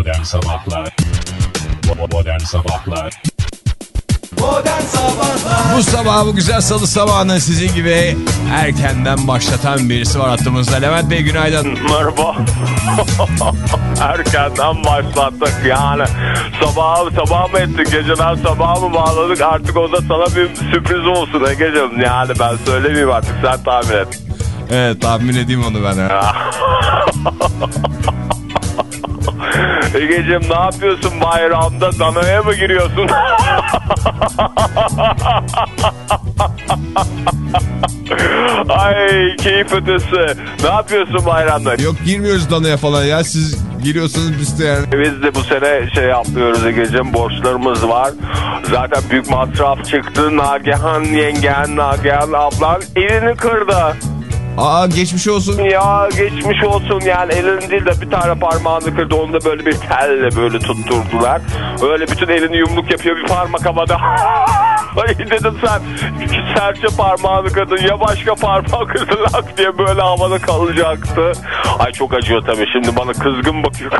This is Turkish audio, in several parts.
Modern Sabahlar Modern Sabahlar Modern Sabahlar Bu sabah bu güzel salı sabahını sizin gibi erkenden başlatan birisi var hattımızda. Levent Bey günaydın. Merhaba. Erkenden başlattık yani. Sabah sabah mı ettik? Geceden sabah mı bağladık? Artık o da sana bir sürpriz olsun Ege'cim. Yani ben söylemeyeyim artık sen tahmin et. Evet tahmin edeyim onu ben. ya. Ege'cim ne yapıyorsun bayramda? Danaya mı giriyorsun? Ay keyif ötesi. Ne yapıyorsun bayramda? Yok girmiyoruz danaya falan ya siz giriyorsunuz biz de yani. Biz de bu sene şey yapmıyoruz Ege'cim borçlarımız var. Zaten büyük masraf çıktı. Nagihan yengen, Nagihan ablan elini kırdı. Aa geçmiş olsun. Ya geçmiş olsun yani elini değil de bir tane parmağını kırdı. Onu da böyle bir telle böyle tutturdular. Öyle bütün elini yumruk yapıyor bir parmak havada. Ay dedim sen serçe parmağını kırdın ya başka parmağı kırdın lak diye böyle havada kalacaktı. Ay çok acıyor tabii şimdi bana kızgın bakıyor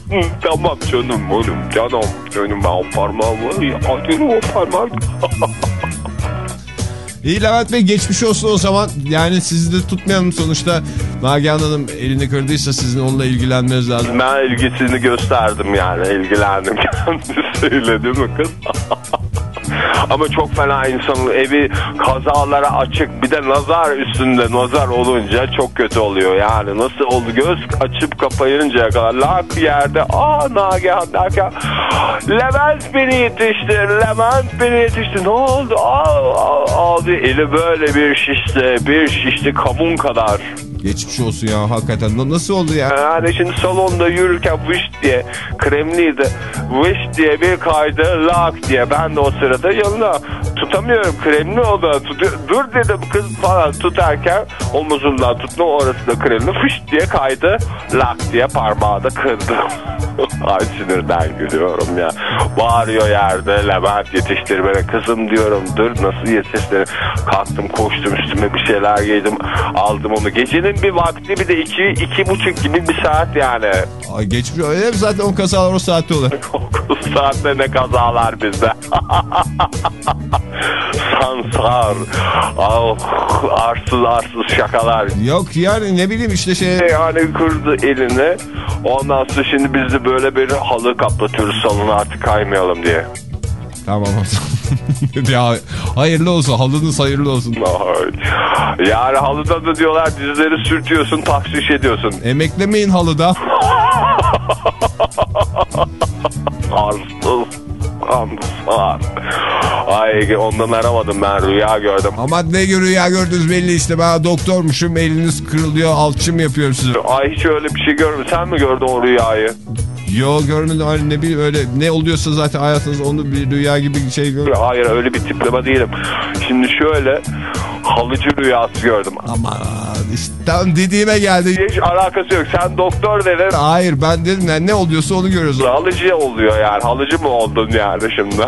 tamam canım oğlum canım canım ben o parmağımı acıyor o parmak. İyi Levent Bey geçmiş olsun o zaman. Yani sizi de tutmayalım sonuçta. Nagihan Hanım elini kırdıysa sizin onunla ilgilenmeniz lazım. Ben ilgisini gösterdim yani ilgilendim kendisiyle değil mi kız? Ama çok fena insanın evi kazalara açık. Bir de nazar üstünde nazar olunca çok kötü oluyor. Yani nasıl oldu? Göz açıp kapayıncaya kadar lak yerde. Aa Nagihan derken Levent beni yetişti Levent beni yetişti. Ne oldu? Aa, aa, aa eli böyle bir şişti bir şişti kamun kadar Geçmiş olsun ya hakikaten. Na- Nasıl oldu ya? yani şimdi salonda yürürken vış diye kremliydi. Vış diye bir kaydı lak diye. Ben de o sırada yanına tutamıyorum. Kremli o. Tutuyor. Dur dedim kız falan tutarken omuzundan tuttu. Orası da kremli. Fış diye kaydı. Lak diye parmağı da kırdı. Ay sinirden gülüyorum ya. Bağırıyor yerde. Levent yetiştir beni. Kızım diyorum dur nasıl yetiştir. Kalktım koştum üstüme bir şeyler giydim. Aldım onu. Gecenin bir vakti bir de iki, iki buçuk gibi bir saat yani. Ay geçmiş öyle zaten o kazalar o saatte olur. Dokuz saatte ne kazalar bizde. Sansar. Oh, arsız arsız şakalar. Yok yani ne bileyim işte şey Yani kırdı elini. Ondan sonra şimdi biz de böyle bir halı kaplatıyoruz salona artık kaymayalım diye. tamam ya hayırlı olsun halınız hayırlı olsun. Yani halıda da diyorlar dizleri sürtüyorsun tahşiş ediyorsun. Emeklemeyin halıda. Arsız. Sansar. Ay ondan aramadım ben rüya gördüm. Ama ne görüyor ya gördünüz belli işte ben doktormuşum eliniz kırılıyor alçım yapıyorum size. Ay hiç öyle bir şey görmedim. Sen mi gördün o rüyayı? Yo görmedim hani ne bileyim öyle ne oluyorsa zaten hayatınız onu bir rüya gibi bir şey gör. Hayır öyle bir tipleme değilim. Şimdi şöyle halıcı rüyası gördüm. Aman işte tam dediğime geldi. Hiç alakası yok. Sen doktor dedin. Hayır ben dedim yani ne oluyorsa onu görüyoruz. Halıcı oluyor yani. Halıcı mı oldun yani şimdi?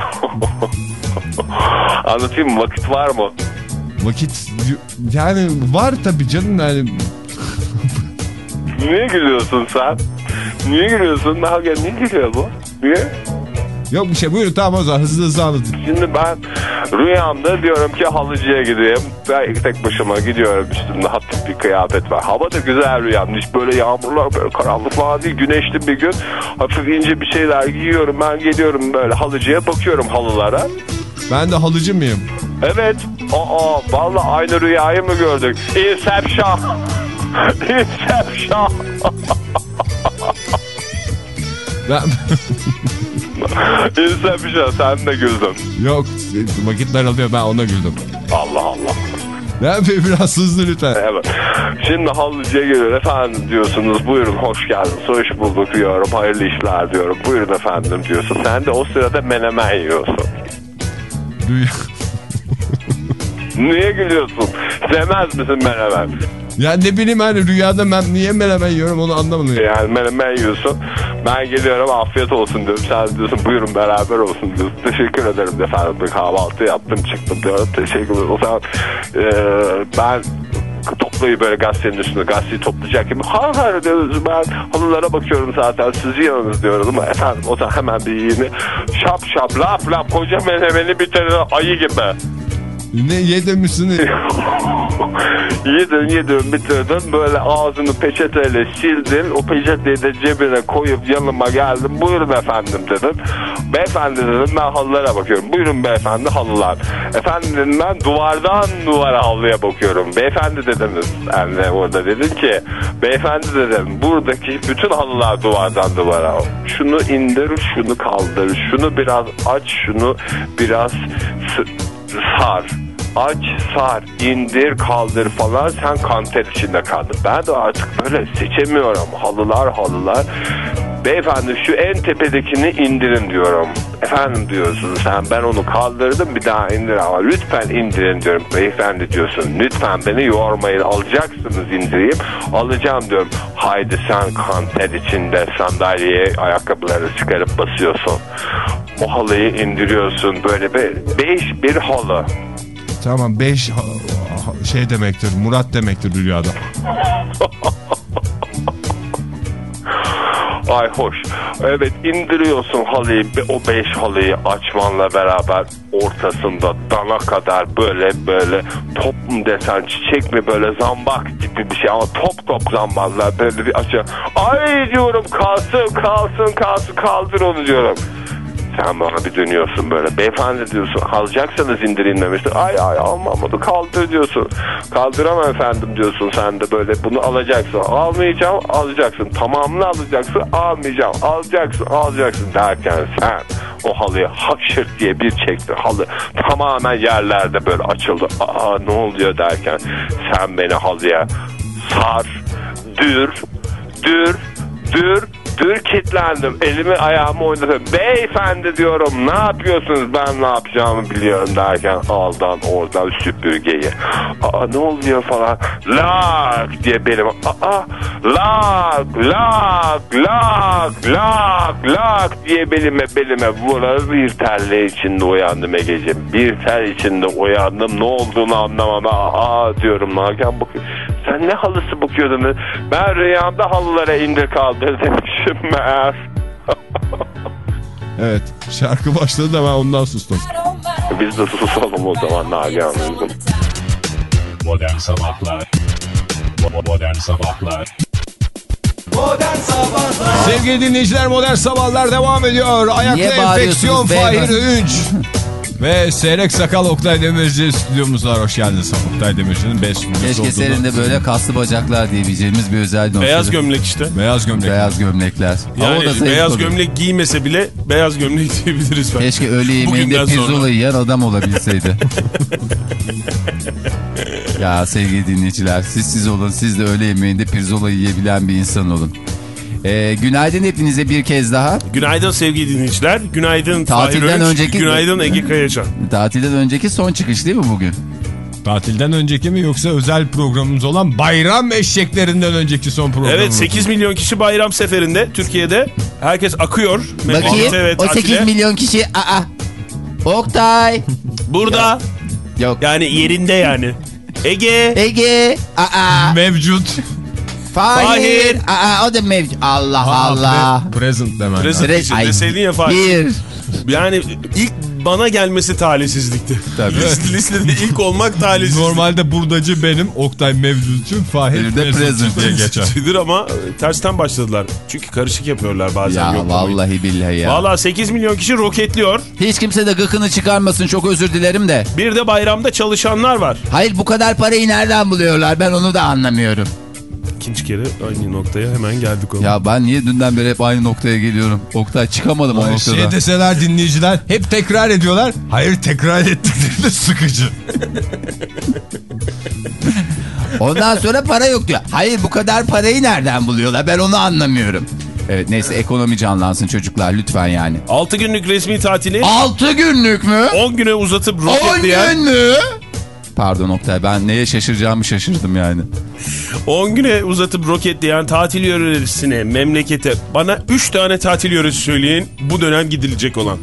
Anlatayım mı? Vakit var mı? Vakit yani var tabii canım yani Niye gülüyorsun sen? Niye gülüyorsun? Gel niye gülüyor bu? Niye? Yok bir şey buyurun tamam o zaman hızlı hızlı anlatın. Şimdi ben rüyamda diyorum ki halıcıya gideyim. Ben tek başıma gidiyorum üstümde hafif bir kıyafet var. Hava da güzel rüyam. Hiç böyle yağmurlar böyle karanlık falan değil. Güneşli bir gün. Hafif ince bir şeyler giyiyorum. Ben geliyorum böyle halıcıya bakıyorum halılara. Ben de halıcı mıyım? Evet. Aa vallahi aynı rüyayı mı gördük? Inception. Inception. Ben... Inception sen de güldün. yok vakit daralıyor ben ona güldüm. Allah Allah. Ne yapayım biraz hızlı lütfen. Evet. Şimdi halıcıya geliyor. Efendim diyorsunuz. Buyurun hoş geldiniz. Hoş bulduk diyorum. Hayırlı işler diyorum. Buyurun efendim diyorsun. Sen de o sırada menemen yiyorsun. Niye gülüyorsun? Sevmez misin menemen? Ya ne bileyim hani rüyada ben niye menemen yiyorum onu anlamadım. ya. Yani menemen yiyorsun. Ben geliyorum afiyet olsun diyorum. Sen diyorsun buyurun beraber olsun diyorsun. Teşekkür ederim efendim. Bir kahvaltı yaptım çıktım diyorum. Teşekkür ederim. O zaman e, ben toplayı böyle gazetenin üstüne gazeteyi toplayacak gibi. Hayır hayır diyoruz ben halılara bakıyorum zaten sizi yanınız diyoruz ama efendim o da hemen bir iğne şap şap lap lap koca menemeni bitirir ayı gibi. Ne yedemişsin? Yedin yedin bitirdin böyle ağzını peçeteyle sildin o peçeteyi de cebine koyup yanıma geldin buyurun efendim dedin beyefendi dedim ben halılara bakıyorum. Buyurun beyefendi halılar. Efendim dedim ben duvardan duvara halıya bakıyorum. Beyefendi dediniz de orada dedim ki beyefendi dedim buradaki bütün halılar duvardan duvara. Şunu indir şunu kaldır. Şunu biraz aç şunu biraz sar aç sar indir kaldır falan sen kanter içinde kaldın. Ben de artık böyle seçemiyorum halılar halılar. Beyefendi şu en tepedekini indirin diyorum. Efendim diyorsun sen ben onu kaldırdım bir daha indir ama lütfen indirin diyorum. Beyefendi diyorsun lütfen beni yormayın alacaksınız indireyim. Alacağım diyorum. Haydi sen kanter içinde sandalyeye ayakkabıları çıkarıp basıyorsun. O halıyı indiriyorsun böyle bir beş bir halı. tamam 5 şey demektir. Murat demektir rüyada. Ay hoş. Evet indiriyorsun halıyı o beş halıyı açmanla beraber ortasında dana kadar böyle böyle top mu desen çiçek mi böyle zambak gibi bir şey ama top top zambaklar böyle bir açı. Ay diyorum kalsın kalsın kalsın kaldır onu diyorum. Sen bana bir dönüyorsun böyle. Beyefendi diyorsun alacaksanız indirin demiştin. Ay ay almam onu kaldır diyorsun. Kaldıramam efendim diyorsun sen de böyle bunu alacaksın. Almayacağım alacaksın. Tamamını alacaksın almayacağım. Alacaksın alacaksın derken sen o halıyı hakşırt diye bir çekti. Halı tamamen yerlerde böyle açıldı. Aa ne oluyor derken sen beni halıya sar, dür, dür, dür, dür kilitlendim. Elimi ayağımı oynatıyorum. Beyefendi diyorum ne yapıyorsunuz ben ne yapacağımı biliyorum derken aldan oradan süpürgeyi. Aa ne oluyor falan. Lak diye benim. Aa lak lak lak lak lak diye belime belime vurar bir telle içinde uyandım Ege'ciğim. Bir tel içinde uyandım ne olduğunu anlamadım. Aa diyorum Nagen bakıyor sen ne halısı bukuyordun? Dedi. Ben rüyamda halılara indir kaldır demişim meğer. evet şarkı başladı da ben ondan sustum. Biz de susalım o zaman Nagihan'ımızın. Modern Sabahlar Modern Sabahlar Modern Sabahlar Sevgili dinleyiciler Modern Sabahlar devam ediyor. Ayakta enfeksyon Fahir 3. Ve Seyrek Sakal Oktay Demirci stüdyomuz var. Hoş geldiniz Oktay Demirci'nin 5 stüdyosu Keşke olduğunu. senin de böyle kaslı bacaklar diyebileceğimiz bir özel nokta. Beyaz gömlek işte. Beyaz gömlek. Beyaz gömlekler. Ama o Yani da beyaz olur. gömlek giymese bile beyaz gömlek diyebiliriz ben. Keşke öğle yemeğinde pirzola yiyen adam olabilseydi. ya sevgili dinleyiciler siz siz olun siz de öğle yemeğinde pirzola yiyebilen bir insan olun. Ee, günaydın hepinize bir kez daha. Günaydın sevgili dinleyiciler. Günaydın Tatilden Fahir önceki- Günaydın Ege Kayacan. Tatilden önceki son çıkış değil mi bugün? Tatilden önceki mi yoksa özel programımız olan bayram eşeklerinden önceki son programımız? Evet 8 milyon kişi bayram seferinde Türkiye'de. Herkes akıyor. Bakayım ve o 8 tatile. milyon kişi aa Oktay Burada yok yani yerinde yani. Ege. Ege aa Mevcut. Fahir, aa o da mevcut Allah Allah. Pre- Present demen. Present. lazım. Present. deseydin ya Fahir. Bir. Yani ilk bana gelmesi talihsizlikti. Tabii. List- Listede ilk olmak talihsizlik. Normalde buradacı benim. Oktay Mevcut'cu. Fahir de Present diye geçer. Ama tersten başladılar. Çünkü karışık yapıyorlar bazen. Ya yoklamayı. vallahi billahi ya. Valla 8 milyon kişi roketliyor. Hiç kimse de gıkını çıkarmasın çok özür dilerim de. Bir de bayramda çalışanlar var. Hayır bu kadar parayı nereden buluyorlar ben onu da anlamıyorum. İkinci kere aynı noktaya hemen geldik oğlum. Ya ben niye dünden beri hep aynı noktaya geliyorum? Oktay çıkamadım o Ay, noktada. Şey deseler dinleyiciler hep tekrar ediyorlar. Hayır tekrar ettiklerinde sıkıcı. Ondan sonra para yok diyor. Hayır bu kadar parayı nereden buluyorlar ben onu anlamıyorum. Evet neyse ekonomi canlansın çocuklar lütfen yani. 6 günlük resmi tatili 6 günlük mü? 10 güne uzatıp 10 roketleyen gün mü? Pardon Oktay ben neye şaşıracağımı şaşırdım yani. 10 güne uzatıp roketleyen tatil yöresine memlekete bana 3 tane tatil yöresi söyleyin bu dönem gidilecek olan.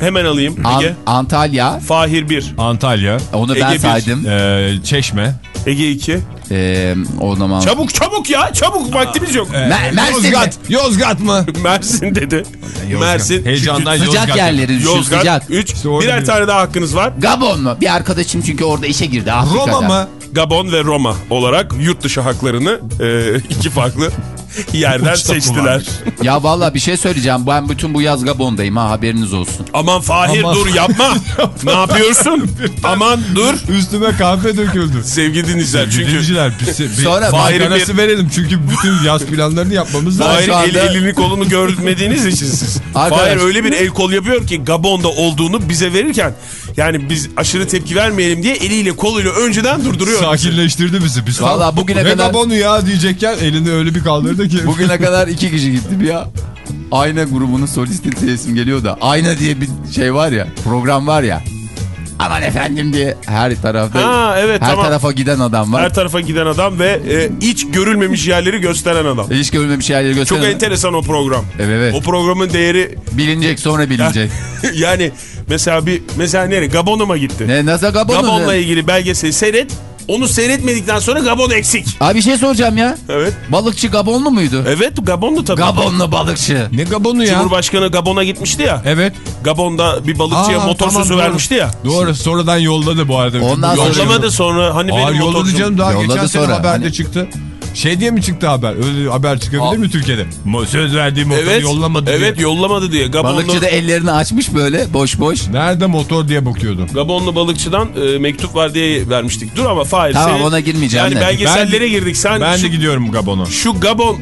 Hemen alayım An-. Antalya Fahir 1, Antalya, onu ben Ege bir. saydım. e, Çeşme, Ege 2, Ee, o zaman... Çabuk çabuk ya çabuk vaktimiz yok. Mer- Mersin mi? Yozgat. Yozgat mı? Mersin dedi. Mersin. Heyecandan çünkü Sıcak Yozgat. yerleri düşün Yozgat. sıcak. 3. İşte Birer bir- tane daha hakkınız var. Gabon mu? Bir arkadaşım çünkü orada işe girdi. Afrika'da. Roma mı? Gabon ve Roma olarak yurt dışı haklarını e, iki farklı yerden Uçta seçtiler. Ya valla bir şey söyleyeceğim. Ben bütün bu yaz Gabon'dayım ha haberiniz olsun. Aman Fahir Aman. dur yapma. ne yapıyorsun? Aman dur. Üstüme kahve döküldü. Sevgili dinleyiciler çünkü Dinleyiciler bir Sonra Fahir'in Fahir'in arası verelim çünkü bütün yaz planlarını yapmamız lazım. Fahir şu anda- el- elini kolunu görmediğiniz için siz. Arkadaş- Fahir öyle bir el kol yapıyor ki Gabon'da olduğunu bize verirken yani biz aşırı tepki vermeyelim diye eliyle koluyla önceden durduruyor. Sakinleştirdi bizi. Biz Vallahi bugüne ne kadar- Gabon'u ya diyecekken elini öyle bir kaldırdı. Bugüne kadar iki kişi gittim ya. Ayna grubunun solisti sesim geliyor da. Ayna diye bir şey var ya. Program var ya. Aman efendim diye her tarafta Ha, evet, her tamam. tarafa giden adam var. Her tarafa giden adam ve e, hiç görülmemiş yerleri gösteren adam. Hiç görülmemiş yerleri Çok gösteren. enteresan o program. Evet, evet. O programın değeri Bilinecek sonra bilinecek. yani mesela bir mesela nereye Gabon'a mı gitti? ne nasıl Gabon'u? Gabon'la ilgili belgeseli seyret. Onu seyretmedikten sonra Gabon eksik. Abi bir şey soracağım ya. Evet. Balıkçı Gabonlu muydu? Evet Gabon'du tabii. Gabonlu balıkçı. Ne Gabon'u ya? Cumhurbaşkanı Gabon'a gitmişti ya. Evet. Gabon'da bir balıkçıya Aa, motor tamam, sözü doğru. vermişti ya. Doğru sonradan yolladı bu arada. Ondan Yollamadı sonra hani Aa, benim yolladı motorcum. canım daha Yolladı geçen sene sonra. haberde Hani- çıktı. Şey diye mi çıktı haber? Öyle haber çıkabilir Aa. mi Türkiye'de? Söz verdiği motoru Evet, yollamadı evet diye. yollamadı diye. Gabonlu, Balıkçı da ellerini açmış böyle boş boş. Nerede motor diye bakıyordu. Gabonlu balıkçıdan e, mektup var diye vermiştik. Dur ama Fahir. Tamam, senin- ona girmeyeceğim Yani de. belgesellere Ben- girdik. Sen Ben şu, de gidiyorum Gabon'a. şu Gabon...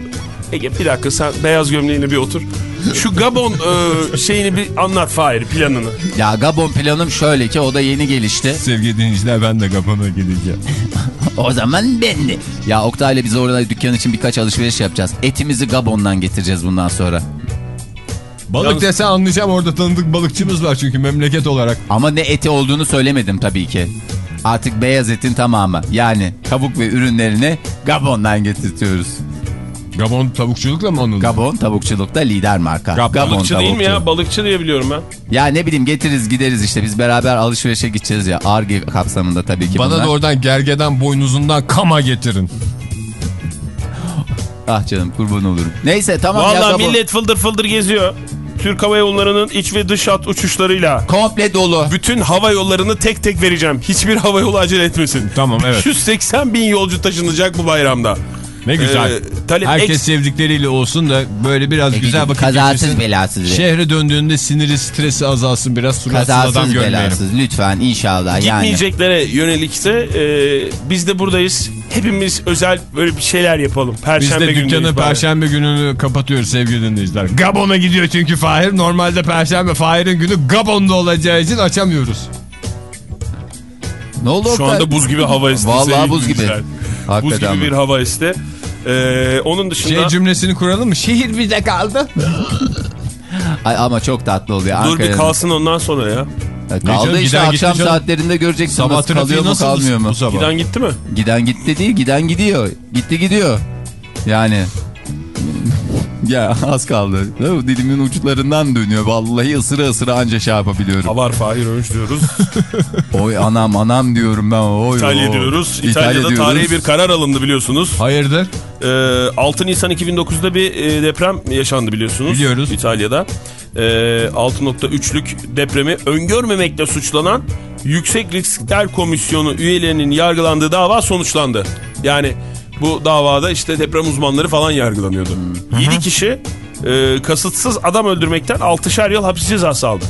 Ege bir dakika sen beyaz gömleğine bir otur. Şu Gabon e, şeyini bir anlat Fahir planını. Ya Gabon planım şöyle ki o da yeni gelişti. Sevgili dinleyiciler ben de Gabon'a gideceğim. O zaman ben de. Ya Oktay'la biz orada dükkan için birkaç alışveriş yapacağız. Etimizi Gabon'dan getireceğiz bundan sonra. Balık Yalnız- desen anlayacağım orada tanıdık balıkçımız var çünkü memleket olarak. Ama ne eti olduğunu söylemedim tabii ki. Artık beyaz etin tamamı. Yani tavuk ve ürünlerini Gabon'dan getirtiyoruz. Gabon tavukçulukla mı anıldı? Gabon tavukçulukta lider marka. Gab- Gabon Balıkçı değil mi tavukçu. ya? Balıkçı diye biliyorum ben. Ya ne bileyim getiririz gideriz işte biz beraber alışverişe gideceğiz ya. Arge kapsamında tabii ki Bana bunlar. da oradan gergeden boynuzundan kama getirin. Ah canım kurban olurum. Neyse tamam ya Vallahi Gabon. millet fıldır fıldır geziyor. Türk Hava Yolları'nın iç ve dış hat uçuşlarıyla Komple dolu. bütün hava yollarını tek tek vereceğim. Hiçbir hava yolu acele etmesin. Tamam, evet. 180 bin yolcu taşınacak bu bayramda. Ne güzel. Ee, talep Herkes sevdikleriyle olsun da böyle biraz E, güzel vakit kazasız geçirsin. belasız. Şehre döndüğünde siniri stresi azalsın biraz suratsız adam Kazasız görmeyelim. belasız lütfen inşallah yani. Gitmeyeceklere yönelikse e, biz de buradayız. Hepimiz özel böyle bir şeyler yapalım. Biz Perşembe de günü dükkanı perşembe gününü kapatıyoruz sevgili dinleyiciler. Gabon'a gidiyor çünkü Fahir. Normalde perşembe Fahir'in günü Gabon'da olacağı için açamıyoruz. Ne oldu Şu anda buz gibi hava esti. Vallahi buz gibi. Buz gibi bir hava esti. Ee, onun dışında Şey cümlesini kuralım mı? Şehir bize kaldı. Ay, ama çok tatlı oluyor. dur bir kalsın ondan sonra ya. E, canım, Kaldı işte giden gitti akşam canım. saatlerinde göreceksin Sabah nasıl kalıyor mu kalmıyor mu? sabah? Giden gitti mi? Giden gitti değil giden gidiyor. Gitti gidiyor. Yani. Ya az kaldı. Dilimin uçlarından dönüyor. Vallahi ısıra ısıra anca şey yapabiliyorum. Havar Fahir Önç diyoruz. Oy anam anam diyorum ben. Oy, İtalya oy. diyoruz. İtalya İtalya'da diyoruz. tarihi bir karar alındı biliyorsunuz. Hayırdır? Ee, 6 Nisan 2009'da bir e, deprem yaşandı biliyorsunuz. Biliyoruz. İtalya'da. Ee, 6.3'lük depremi öngörmemekle suçlanan Yüksek Riskler Komisyonu üyelerinin yargılandığı dava sonuçlandı. Yani bu davada işte deprem uzmanları falan yargılanıyordu. 7 kişi e, kasıtsız adam öldürmekten 6'şer yıl hapis cezası aldı.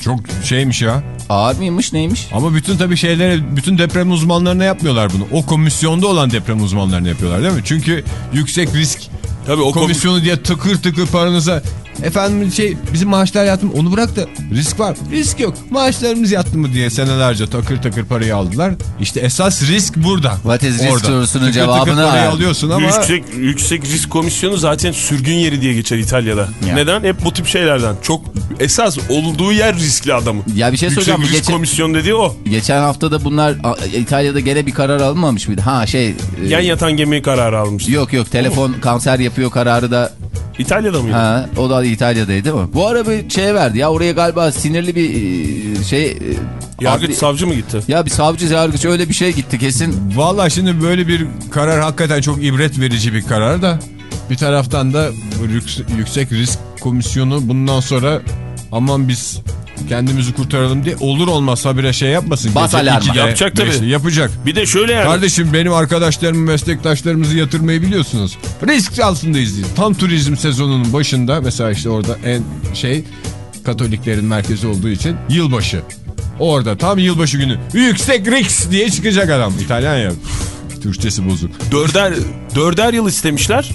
Çok şeymiş ya. Ağır mıymış neymiş? Ama bütün tabii şeyleri, bütün deprem uzmanlarına yapmıyorlar bunu. O komisyonda olan deprem uzmanlarına yapıyorlar değil mi? Çünkü yüksek risk Tabii o komisyon komisyonu diye tıkır tıkır paranıza efendim şey bizim maaşlar yattı mı onu bırak da risk var. Risk yok. Maaşlarımız yattı mı diye senelerce takır takır parayı aldılar. İşte esas risk burada. What is risk Orada. sorusunun cevabını parayı ver. alıyorsun ama Yüksek, yüksek risk komisyonu zaten sürgün yeri diye geçer İtalya'da. Ya. Neden? Hep bu tip şeylerden. Çok esas olduğu yer riskli adamın. Ya bir şey Yüksek söyleyeceğim. risk Geçen, komisyonu dediği o. geçen hafta da bunlar İtalya'da gene bir karar alınmamış mıydı? Ha şey. e, Yan yatan gemi kararı almıştı. Yok yok telefon kanser yapıyor kararı da İtalya'da mıydı? Ha, o da İtalya'daydı değil mi? Bu ara bir şeye verdi ya oraya galiba sinirli bir e, şey... e, Yargıç abi- savcı mı gitti? Ya bir savcı yargıç öyle bir şey gitti kesin. Valla şimdi böyle bir karar hakikaten çok ibret verici bir karar da bir taraftan da yüksek risk komisyonu bundan sonra aman biz kendimizi kurtaralım diye olur olmaz habire şey yapmasın. Bas alarma. 2'de, Yapacak tabii. 5'te Yapacak. Bir de şöyle yani. Kardeşim benim arkadaşlarımı meslektaşlarımızı yatırmayı biliyorsunuz. Risk altındayız diye. Tam turizm sezonunun başında mesela işte orada en şey Katoliklerin merkezi olduğu için yılbaşı. Orada tam yılbaşı günü yüksek risk diye çıkacak adam. İtalyan ya. Türkçesi bozuk. Dörder, dörder yıl istemişler.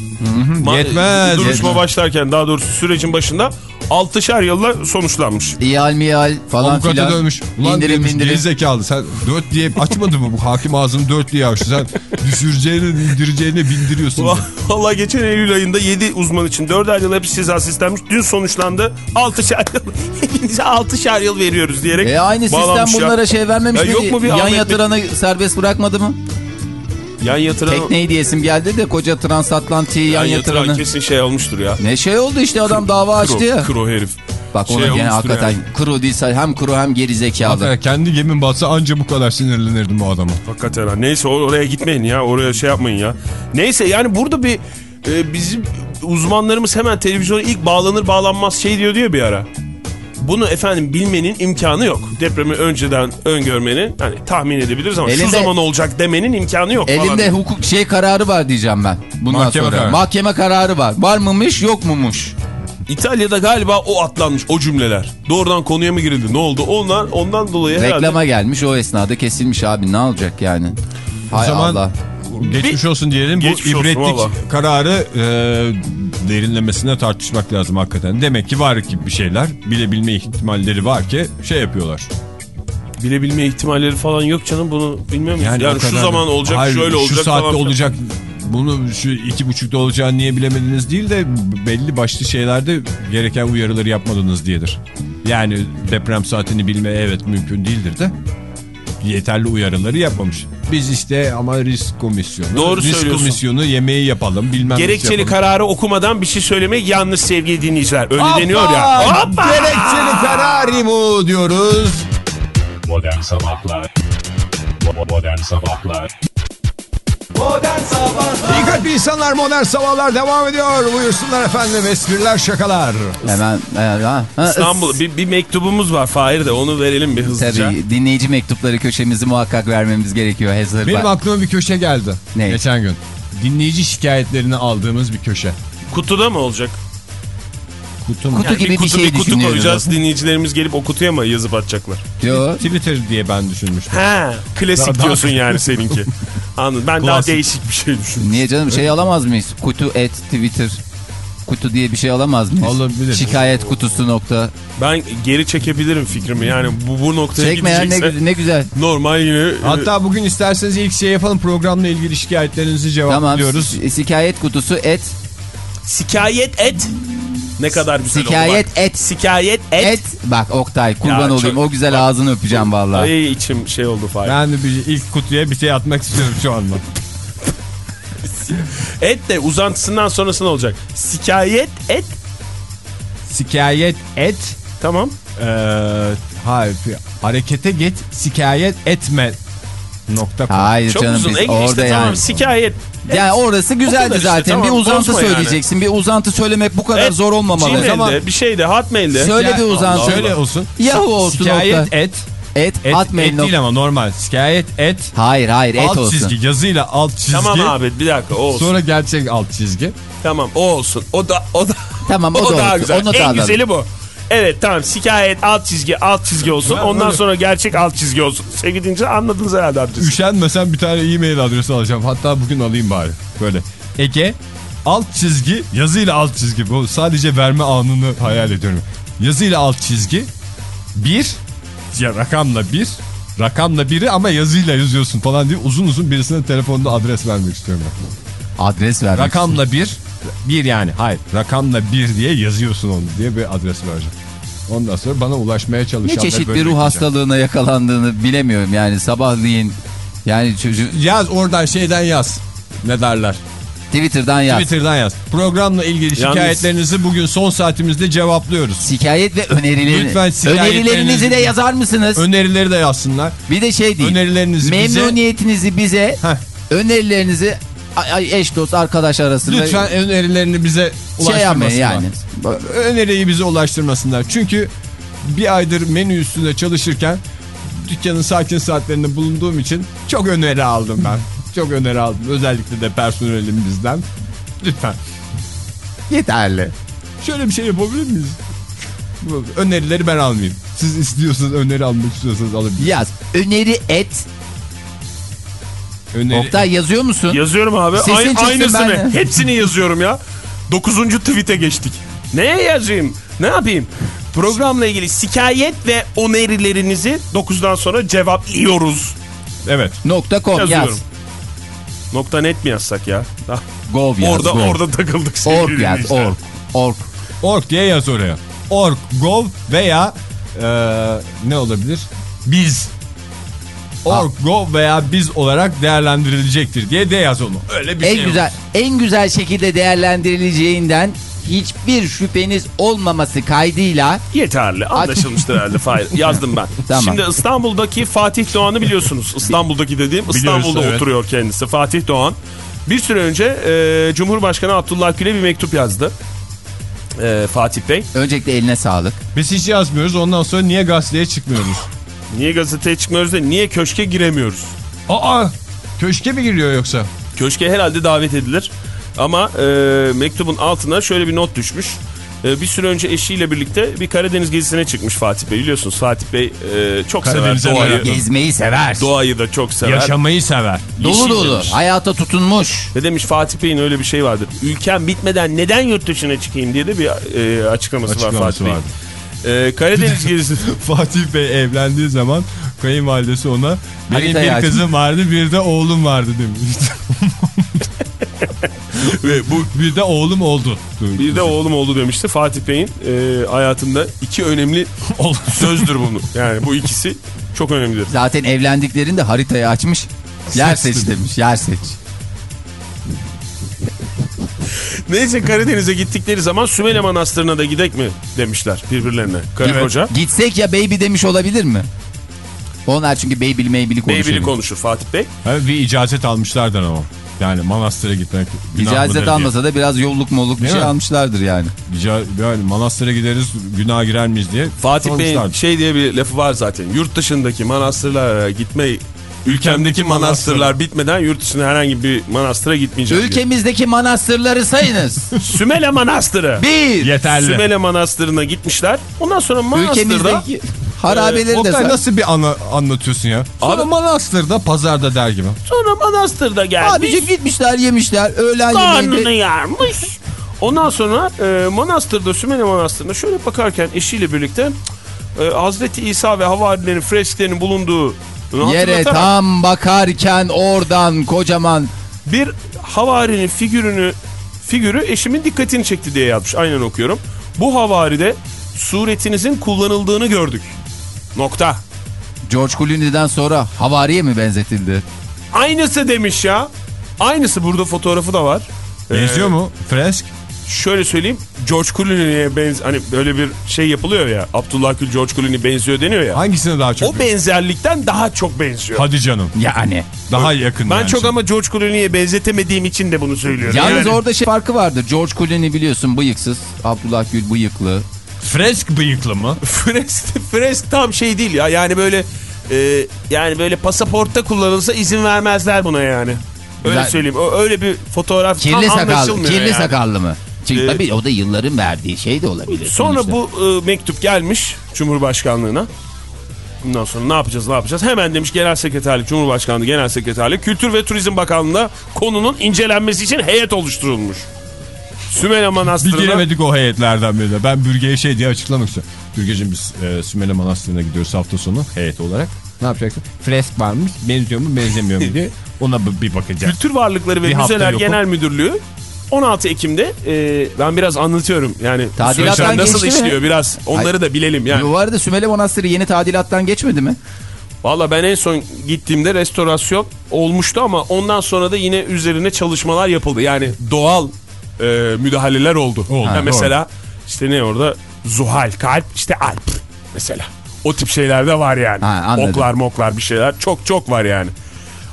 Ma- Yetmez, Duruşma yetmez. başlarken daha doğrusu sürecin başında altışar yılla sonuçlanmış. İhal mihal falan Avukata filan. dönmüş. Ulan indirim demiş indirim. gerizekalı sen dört diye açmadı mı bu hakim ağzını dört diye açtı. Sen düşüreceğini indireceğini bildiriyorsun. Vallahi geçen Eylül ayında 7 uzman için 4'er yıl hepsi ceza sistemmiş. Dün sonuçlandı. 6'şer yıl. Hepinize 6'şer yıl veriyoruz diyerek. E aynı sistem bağlanmış ya. bunlara şey vermemiş Ya yok mu bir Yan Ahmet yatıranı serbest bırakmadı mı? Yan yatıran... Tekneyi diyesim geldi de koca transatlantiği yan, yan yatıran yatıranı. kesin şey olmuştur ya. Ne şey oldu işte adam dava açtı Kro, ya. kro herif. Bak Şey ona gene hakikaten yani. kuru değilse hem kuru hem geri zekalı. Hakikaten kendi gemin batsa anca bu kadar sinirlenirdim o adama. Hakikaten ha. Neyse oraya gitmeyin ya. Oraya şey yapmayın ya. Neyse yani burada bir e, bizim uzmanlarımız hemen televizyona ilk bağlanır bağlanmaz şey diyor diyor bir ara. Bunu efendim bilmenin imkanı yok. Depremi önceden öngörmenin hani tahmin edebiliriz ama şu Elinde- zaman olacak demenin imkanı yok falan. Elinde hukuk şey kararı var diyeceğim ben. Bundan Mahkeme sonra. kararı. Mahkeme kararı var. Var mıymış yok mumuş? İtalya'da galiba o atlanmış o cümleler. Doğrudan konuya mı girildi ne oldu? Onlar ondan dolayı herhalde. Reklama gelmiş o esnada kesilmiş abi ne olacak yani? O Hay zaman Allah. geçmiş olsun diyelim. Geçmiş bu olsun ibretlik valla. kararı e, derinlemesine tartışmak lazım hakikaten. Demek ki var ki bir şeyler bilebilme ihtimalleri var ki şey yapıyorlar. Bilebilme ihtimalleri falan yok canım bunu bilmiyor muyuz? Yani, o şu zaman olacak Hayır, şöyle olacak Şu saatte falan. olacak bunu şu iki buçukta olacağını niye bilemediniz değil de belli başlı şeylerde gereken uyarıları yapmadınız diyedir. Yani deprem saatini bilme evet mümkün değildir de yeterli uyarıları yapmamış. Biz işte ama risk komisyonu. Doğru risk söylüyorsun. komisyonu yemeği yapalım bilmem ne Gerekçeli yapalım. kararı okumadan bir şey söylemek yanlış sevgili dinleyiciler. Öyle Hoppa! deniyor ya. Hoppa! Gerekçeli kararı mı diyoruz. Modern Sabahlar Modern Sabahlar Modern Sabahlar Dikkatli insanlar modern sabahlar devam ediyor. Buyursunlar efendim espriler şakalar. Hemen e, ha, ha, İstanbul bir, bir mektubumuz var Fahir de onu verelim bir hızlıca. Tabii dinleyici mektupları köşemizi muhakkak vermemiz gerekiyor. Hazır. Benim bak. aklıma bir köşe geldi. Ne? Geçen gün. Dinleyici şikayetlerini aldığımız bir köşe. Kutuda mı olacak? Kutu mu? Kutu Yani gibi bir, kutu, şey bir kutu koyacağız. Dinleyicilerimiz gelip o kutuya mı yazıp atacaklar? Yo. Twitter diye ben düşünmüştüm. He, klasik Daha- daha- diyorsun yani seninki. Anladım. Ben daha Klasik. değişik bir şey düşündüm. Niye canım şey alamaz mıyız? Kutu et Twitter. Kutu diye bir şey alamaz mıyız? Alabiliriz. Şikayet kutusu nokta. Ben geri çekebilirim fikrimi. Yani bu, bu noktaya Çekme ya ne, gidecekse güzel- ne güzel. normal yine e, Hatta bugün isterseniz ilk şey yapalım programla ilgili şikayetlerinizi Tamam. cevaplıyoruz. s- Şikayet kutusu et. şikayet et. Ne kadar güzel Şikayet oldu et. Şikayet et. Et. Bak Oktay kurban Ya olayım. çok- O güzel ağzını öpeceğim vallahi. Ay içim şey oldu Fahir. Ben de bir ilk kutuya bir şey atmak istiyorum şu anda. Et de uzantısından sonrası ne olacak? Şikayet et. Şikayet et. Tamam. Ee, hayır. Harekete git. Şikayet etme. Nokta com. Hayır Çok canım uzun. biz E, orada işte yani. tamam şikayet. Yani orası güzeldi işte, zaten. tamam, bir uzantı bozma yani. söyleyeceksin. Bir uzantı söylemek bu kadar Et, zor olmamalı. Gmail'de Ama bir şeyde Hotmail'de. Söyle bir uzantı. Şöyle olsun. Yahoo olsun Şikayet Oktay. et. et, Et, hotmail et nokta- değil ama normal. Şikayet et. Hayır hayır et alt olsun. çizgi yazıyla alt çizgi. Tamam abi bir dakika o olsun. Sonra gerçek alt çizgi. Tamam o olsun. O da o da Tamam o, o, da daha olsun. güzel. Onu en alalım. güzeli bu. Evet tamam şikayet alt çizgi alt çizgi olsun. Ben Ondan böyle- sonra gerçek alt çizgi olsun. Sevgili dinleyiciler anladınız herhalde adresi. Üşenmesen bir tane e-mail adresi alacağım. Hatta bugün alayım bari. Böyle. Ege alt çizgi yazıyla alt çizgi. Bu sadece verme anını hayal ediyorum. Yazıyla alt çizgi. Bir. Ya rakamla bir. Rakamla biri ama yazıyla yazıyorsun falan diye uzun uzun birisine telefonda adres vermek istiyorum. Adres vermek. Rakamla bir. Bir yani. Hayır. Rakamla bir diye yazıyorsun onu diye bir adres vereceğim. Ondan sonra bana ulaşmaya Ne çalışanlar çeşit böyle bir ruh hastalığına yakalandığını bilemiyorum yani sabahleyin. Yani çocuk Yaz oradan şeyden yaz. Ne derler? Twitter'dan yaz. Twitter'dan yaz. Programla ilgili Yalnız- şikayetlerinizi bugün son saatimizde cevaplıyoruz. Şikayet ve önerileri. Lütfen şikayetlerinizi- Önerilerinizi de yazar mısınız? Önerileri de yazsınlar. bir de şey değil. Önerilerinizi bize- Memnuniyetinizi bize, Heh. önerilerinizi eş dost arkadaş arasında Lütfen önerilerini bize şey ulaştırmasınlar. yani. Öneriyi bize ulaştırmasınlar. Çünkü bir aydır menü üstünde çalışırken dükkanın sakin saatlerinde bulunduğum için çok öneri aldım ben. çok öneri aldım. Özellikle de personelimizden. Lütfen. Yeterli. Şöyle bir şey yapabilir miyiz? Önerileri ben almayayım. Siz istiyorsanız öneri almak istiyorsanuz alabilirsiniz. Yaz. Öneri et. Öneri... Oktay yazıyor musun? Yazıyorum abi. Sesin Ay- aynısını. ben de. Hepsini yazıyorum ya. Dokuzuncu tweet'e geçtik. Neye yazayım? Ne yapayım? Programla ilgili şikayet ve önerilerinizi 9'dan sonra cevaplıyoruz. Evet. Nokta com Yazıyorum. yaz. Nokta net mi yazsak ya? Ah, Gov yaz. orada gov. orada takıldık Org yaz. dinleyiciler. Org. Org. Org diye yaz oraya. Org, gov veya eee, ne olabilir? Biz. Org, gov veya biz olarak değerlendirilecektir diye de yaz onu. Öyle bir En şey güzel en güzel şekilde değerlendirileceğinden hiçbir şüpheniz olmaması kaydıyla Yeterli. Anlaşılmıştır herhalde. Fahir. Yazdım ben. Tamam. Şimdi İstanbul'daki Fatih Doğan'ı biliyorsunuz. İstanbul'daki dediğim İstanbul'da evet. oturuyor kendisi. Fatih Doğan. Bir süre önce e, Cumhurbaşkanı Abdullah Gül'e bir mektup yazdı. E, Fatih Bey. öncelikle eline sağlık. Biz hiç yazmıyoruz ondan sonra niye gazeteye çıkmıyoruz? Niye gazeteye çıkmıyoruz da niye köşke giremiyoruz? Aa köşke mi giriyor yoksa? Köşke herhalde davet edilir. Ama e, mektubun altına şöyle bir not düşmüş. E, bir süre önce eşiyle birlikte bir Karadeniz gezisine çıkmış Fatih Bey. Biliyorsunuz Fatih Bey e, çok Karadeniz'e sever doğayı. Gezmeyi sever. Doğayı da çok sever. Yaşamayı sever. Dolu Yeşil dolu. demiş. Hayata tutunmuş. Ve demiş Fatih Bey'in öyle bir şey vardır. Ülkem bitmeden neden yurt dışına çıkayım diye de bir e, açıklaması, var Açıklaması Fatih Bey'in. Vardı. E, Karadeniz gezisi. Fatih Bey evlendiği zaman kayınvalidesi ona benim bir aç. kızım vardı bir de oğlum vardı demiş. Ve bu bir de oğlum oldu. bir de oğlum oldu demişti. Fatih Bey'in e, hayatında iki önemli sözdür bunu. Yani bu ikisi çok önemlidir. Zaten evlendiklerinde haritayı açmış. Yer seç demiş. Yer seç. Neyse Karadeniz'e gittikleri zaman Sümele Manastırı'na da gidek mi demişler birbirlerine. Karı Evet. koca. Gitsek ya baby demiş olabilir mi? Onlar çünkü baby'li meybili konuşuyor. Beybili konuşur Fatih Bey. Evet, bir icazet almışlardır ama. Yani manastıra gitmek İcazet diye. almasa da biraz yolluk molluk bir Değil şey mi? almışlardır yani. Rica, yani manastıra gideriz günah girer miyiz diye Fatih Bey'in şey diye bir lafı var zaten. Yurt dışındaki manastırlara gitme ülkemdeki manastırlar bitmeden yurt dışına herhangi bir manastıra gitmeyeceğim. diye. Ülkemizdeki manastırları sayınız. Sümele Manastırı. Bir. Yeterli. Sümele Manastırı'na gitmişler. Ondan sonra manastırda Ülkemizdeki harabeleri de Oktay say. nasıl bir ana, anlatıyorsun ya? Sonra Abi- manastırda pazarda der gibi. sonra manastırda gelmiş. Abicim gitmişler yemişler öğlen karnını yemeğinde. yarmış. Ondan sonra e, manastırda Sümele Manastırı'nda şöyle bakarken eşiyle birlikte e, Hazreti İsa ve havarilerin fresklerinin bulunduğu Yere tam bakarken oradan kocaman bir havarinin figürünü figürü eşimin dikkatini çekti diye yazmış. Aynen okuyorum. Bu havaride suretinizin kullanıldığını gördük. Nokta. George Clooney'den sonra havariye mi benzetildi? Aynısı demiş ya. Aynısı burada fotoğrafı da var. Benziyor Ee, mu? Fresk? Şöyle söyleyeyim. George Clooney'e benz hani böyle bir şey yapılıyor ya. Abdullah Gül George Clooney benziyor deniyor ya. Hangisine daha çok? O benzerlikten daha çok benziyor. Hadi canım. Yani. Daha yakın. Ben yani çok şimdi. ama George Clooney'e benzetemediğim için de bunu söylüyorum. Yalnız Yani orada şey farkı vardır. George Clooney biliyorsun bıyıksız. Abdullah Gül bıyıklı. Fresk bıyıklı mı? Fresk, fresk tam şey değil ya. Yani böyle e, yani böyle pasaportta kullanılsa izin vermezler buna yani. Öyle Güzel. söyleyeyim. O, öyle bir fotoğraf Kirli tam sakallı. anlaşılmıyor Kirli yani. sakallı mı? Çünkü Ee, tabii o da yılların verdiği şey de olabilir. Sonra sonuçta. bu e, mektup gelmiş Cumhurbaşkanlığına. Bundan sonra ne yapacağız ne yapacağız? Hemen demiş Genel Sekreterlik, Cumhurbaşkanlığı Genel Sekreterlik, Kültür ve Turizm Bakanlığı'nda konunun incelenmesi için heyet oluşturulmuş. Sümele Bir Manastırı'na giremedik o heyetlerden birine. Ben Bürge'ye şey diye açıklamak istiyorum. Bürgeciğim biz e, Sümele Manastırı'na gidiyoruz hafta sonu heyet olarak. Ne yapacaksın? Fresk varmış. Benziyor mu benzemiyor mu diye ona bir bir bakacağız. Kültür Varlıkları ve Bir Müzeler. Genel Müdürlüğü 16 Ekim'de e, ben biraz anlatıyorum yani Tadilattan süreçler nasıl geçti mi? işliyor biraz onları da bilelim yani. Bu arada Sümele Manastırı yeni tadilattan geçmedi mi? Valla ben en son gittiğimde restorasyon olmuştu ama ondan sonra da yine üzerine çalışmalar yapıldı. Yani doğal e, müdahaleler oldu. Oldu, Ha, doğru. mesela işte ne orada Zuhal, kalp, işte Alp mesela. O tip şeyler de var yani. Ha, anladım. Oklar moklar bir şeyler çok çok var yani.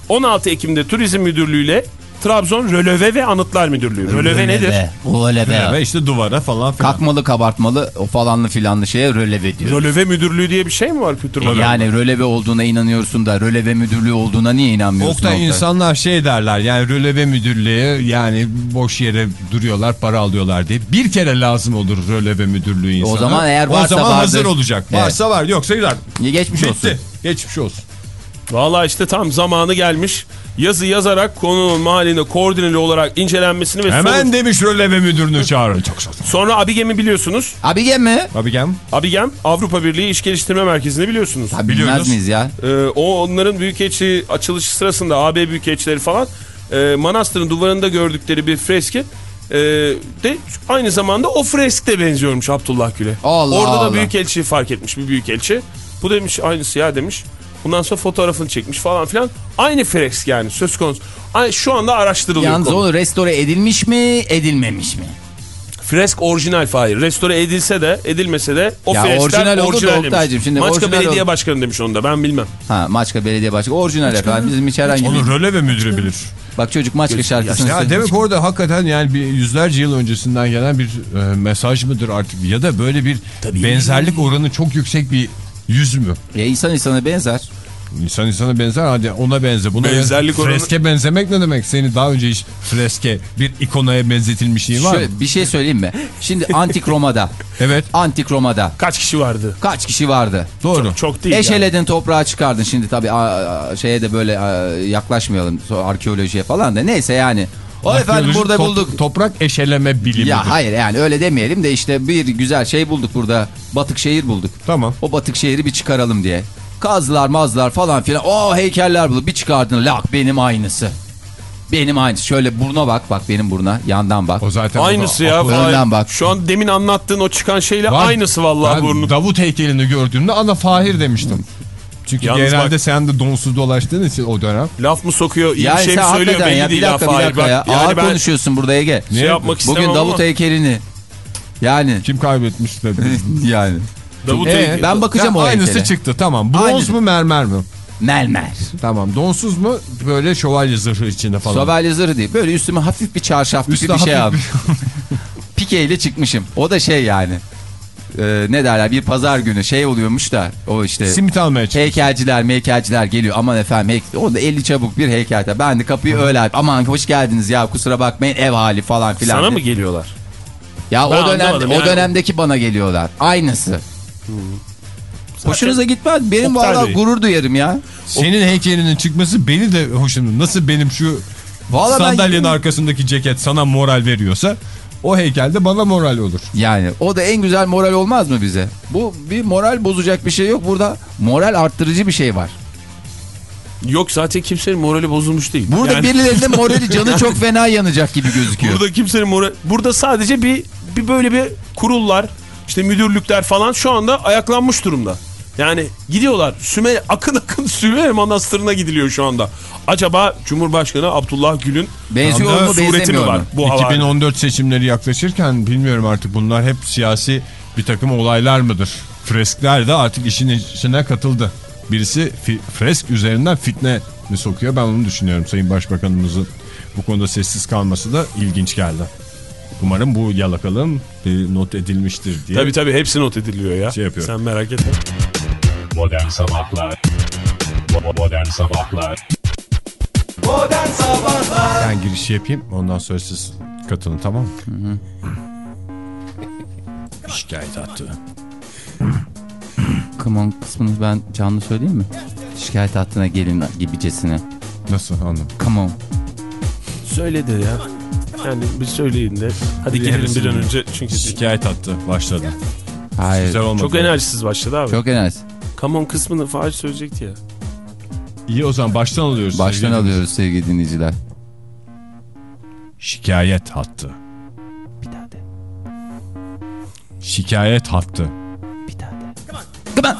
16 Ekim'de Turizm Müdürlüğü ile Trabzon Röleve ve Anıtlar Müdürlüğü. Röleve nedir? Röleve. Ve işte duvara falan filan. Kalkmalı kabartmalı o falanlı filanlı şeye röleve diyor. Röleve Müdürlüğü diye bir şey mi var Kültür Bakanlığı? Yani röleve olduğuna inanıyorsun da röleve müdürlüğü olduğuna niye inanmıyorsun? Oktay Oktay? insanlar şey derler yani röleve müdürlüğü yani boş yere duruyorlar para alıyorlar diye. Bir kere lazım olur röleve müdürlüğü insana. zaman eğer O varsa zaman vardır. hazır olacak. Evet. Varsa var yoksa gider. Niye geçmiş olsun? Bitti. Geçmiş olsun. Valla işte tam zamanı gelmiş. Yazı yazarak konunun mahallinde koordineli olarak incelenmesini ve Hemen sonuç- demiş röleve müdürünü çağırın. Çok sağ sonra Abigem'i biliyorsunuz. Abi gel mi? Abi gel. Abigem Avrupa Birliği İş Geliştirme Merkezi'ni biliyorsunuz. Abi Biliyoruz. bilmez miyiz ya? Ee, o onların büyükelçi açılışı sırasında AB büyükelçileri falan e, manastırın duvarında gördükleri bir freski e, de aynı zamanda o fresk de benziyormuş Abdullah Gül'e. Allah Orada Allah. da büyükelçiyi fark etmiş bir büyükelçi. Bu demiş aynısı ya demiş. Bundan sonra fotoğrafını çekmiş falan filan. Aynı fresk yani söz konusu. Şu anda araştırılıyor Yalnız konu. o restore edilmiş mi edilmemiş mi? Fresk orijinal Fahir. Restore edilse de edilmese de o Ya freskler orijinal orijinal demiş. Oktay'cığım, şimdi Maçka Belediye olur. Başkanı demiş onu da ben bilmem. Ha Maçka Belediye Başkanı. Orijinal efendim bizim hiç herhangi. Onu röleve müdürü bilir. Bak çocuk Maçka şarkısını Ya söylüyor. demek orada hakikaten yani bir yüzlerce yıl öncesinden gelen bir e, mesaj mıdır artık ya da böyle bir benzerlik oranı çok yüksek bir yüz mü? Ya insan insana benzer. İnsan insana benzer hadi ona benze. Buna Benzerlik oranı- Freske benzemek ne demek? Seni daha önce hiç freske bir ikonaya benzetilmişliğin var mı? Şöyle bir şey söyleyeyim mi? Şimdi Antik Roma'da, Evet Antik Roma'da Kaç kişi vardı? kaç kişi vardı? doğru. Çok, çok değil yani. Eşeledin toprağa çıkardın şimdi tabii a- a- şeye de böyle a, yaklaşmayalım arkeolojiye falan da neyse yani. O efendim burada top- bulduk. Toprak eşeleme bilimidir. Ya hayır yani öyle demeyelim de işte bir güzel şey bulduk burada. Batık şehir bulduk. Tamam. O batık şehri bir çıkaralım diye. Kazlar mazlar falan filan. O heykeller bulduk. Bir çıkardın lak benim aynısı. Benim aynısı. Şöyle buruna bak. Bak benim buruna. Yandan bak. O zaten Aynısı o- ya. Önden bak. Şu an demin anlattığın o çıkan şeyle Var. aynısı vallahi Ben burnu. Davut heykelini gördüğümde ana Fahir demiştim. Çünkü Yalnız genelde bak- sen de donsuz dolaştığın için o dönem. Laf mı sokuyor, iyi yani bir şey mi söylüyor belli ya. Bir değil dakika ha bir dakika ya. Yani Ağır ben konuşuyorsun burada Ege. şey yapmak istemem Bugün Davut ama heykelini. Yani. Kim kaybetmiş de. yani. Davut Ee, heykeli- Ben bakacağım Ya o Aynısı heykele. çıktı tamam. Bronz Aynı. mu mermer mi? Mermer. Tamam. Donsuz mu? Böyle şövalye zırhı içinde falan. Şövalye zırhı değil. Böyle üstüme hafif bir çarşaf gibi Üstüne bir şey hafif aldım. Pikeyle çıkmışım. O da şey yani. Ee, ne derler bir pazar günü şey oluyormuş da o işte Simit almaya çıktı. heykelciler meykelciler geliyor aman efendim heykel, o da 50 çabuk bir heykel ben de kapıyı öyle açtım. aman hoş geldiniz ya kusura bakmayın ev hali falan filan Sana diye. mı geliyorlar? ya Ben o dönem anlamadım o yani. dönemdeki bana geliyorlar aynısı Hoşunuza gitmez. Benim valla gurur duyarım ya. Senin heykelinin çıkması beni de hoşuma. Nasıl benim şu Vallahi ben- sandalyenin arkasındaki ceket sana moral veriyorsa o heykel de bana moral olur. Yani o da en güzel moral olmaz mı bize? Bu bir moral bozacak bir şey yok. Burada moral arttırıcı bir şey var. Yok zaten kimsenin morali bozulmuş değil. Burada Yani birilerinin morali canı çok fena yanacak gibi gözüküyor. Burada kimsenin morali... Burada sadece bir, bir böyle bir kurullar, işte müdürlükler falan şu anda ayaklanmış durumda. Yani gidiyorlar. Süme, akın akın Sümeyye Manastırı'na gidiliyor şu anda. Acaba Cumhurbaşkanı Abdullah Gül'ün Benziyor mu sureti mi var? Bu hava. 2014 seçimleri yaklaşırken bilmiyorum artık bunlar hep siyasi bir takım olaylar mıdır? Freskler de artık işin içine katıldı. Birisi fresk üzerinden fitne mi sokuyor ben onu düşünüyorum. Sayın Başbakanımızın bu konuda sessiz kalması da ilginç geldi. Umarım bu yalakalığım bir not edilmiştir diye. Tabii tabii hepsi not ediliyor ya. Şey yapıyorum. Sen merak etme. Modern Sabahlar Modern Sabahlar Modern Sabahlar Ben girişi yapayım ondan sonra siz katılın tamam mı? Şikayet attı. Come on kısmını ben canlı söyleyeyim mi? Şikayet hattına gelin gibicesine. Nasıl anladım? Come on. Söyle de ya. Yani bir söyleyin de. Hadi girelim bir an önce çünkü Şikayet attı başladı. Hayır. Güzel olmadı. çok enerjisiz başladı abi. Çok enerji. Come on kısmını Fahir söyleyecekti ya. İyi o zaman baştan alıyoruz. Baştan sevgili alıyoruz sevgili dinleyiciler. Şikayet hattı. Bir daha de. Şikayet hattı. Bir daha de. Come on.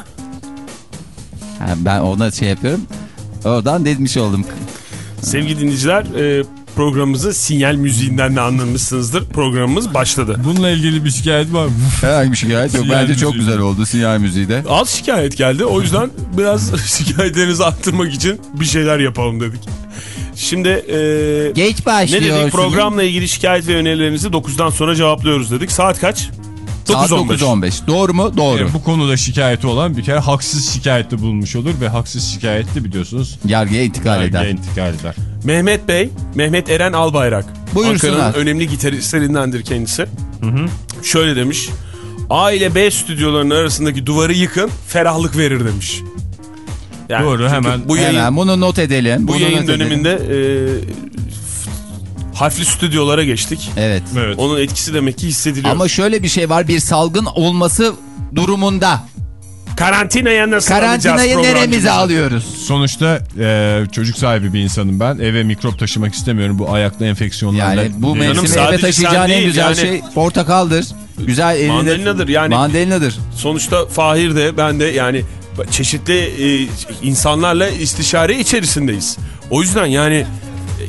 Ha, ben ona şey yapıyorum. Oradan demiş oldum. Sevgili dinleyiciler e, programımızı sinyal müziğinden de anlamışsınızdır. Programımız başladı. Bununla ilgili bir şikayet var mı? Herhangi bir şikayet yok. Sinyal Bence çok müziği. güzel oldu sinyal müziği de. Az şikayet geldi. O yüzden biraz şikayetlerinizi arttırmak için bir şeyler yapalım dedik. Şimdi e, Geç ne başlıyor. dedik? Programla ilgili şikayet ve önerilerinizi 9'dan sonra cevaplıyoruz dedik. Saat kaç? Saat 9.15. 9.15. Doğru mu? Doğru. E, bu konuda şikayeti olan bir kere haksız şikayette bulunmuş olur ve haksız şikayette biliyorsunuz Yargıya intikal eder. yargıya intikal eder. Mehmet Bey, Mehmet Eren Albayrak. Buyursunlar. Ankara'nın önemli gitaristlerindendir kendisi. Şöyle demiş. A ile B stüdyolarının arasındaki duvarı yıkın, ferahlık verir demiş. Yani Doğru, hemen- Bu yayın, Hemen bunu not edelim. bu bunu yayın not edelim. Harfli stüdyolara geçtik. Evet. Evet. Onun etkisi demek ki hissediliyor. Ama şöyle bir şey var. Bir salgın olması durumunda karantinaya nasıl karantinayı neremize alıyoruz? Sonuçta e, çocuk sahibi bir insanım ben. Eve mikrop taşımak istemiyorum bu ayaklı enfeksiyonlarla. Yani bu mevsimi eve taşıyacağın en güzel yani- şey portakaldır. Güzel elinde. Mandalinadır yani. Mandalinadır. Sonuçta Fahir de ben de yani çeşitli e, insanlarla istişare içerisindeyiz. O yüzden yani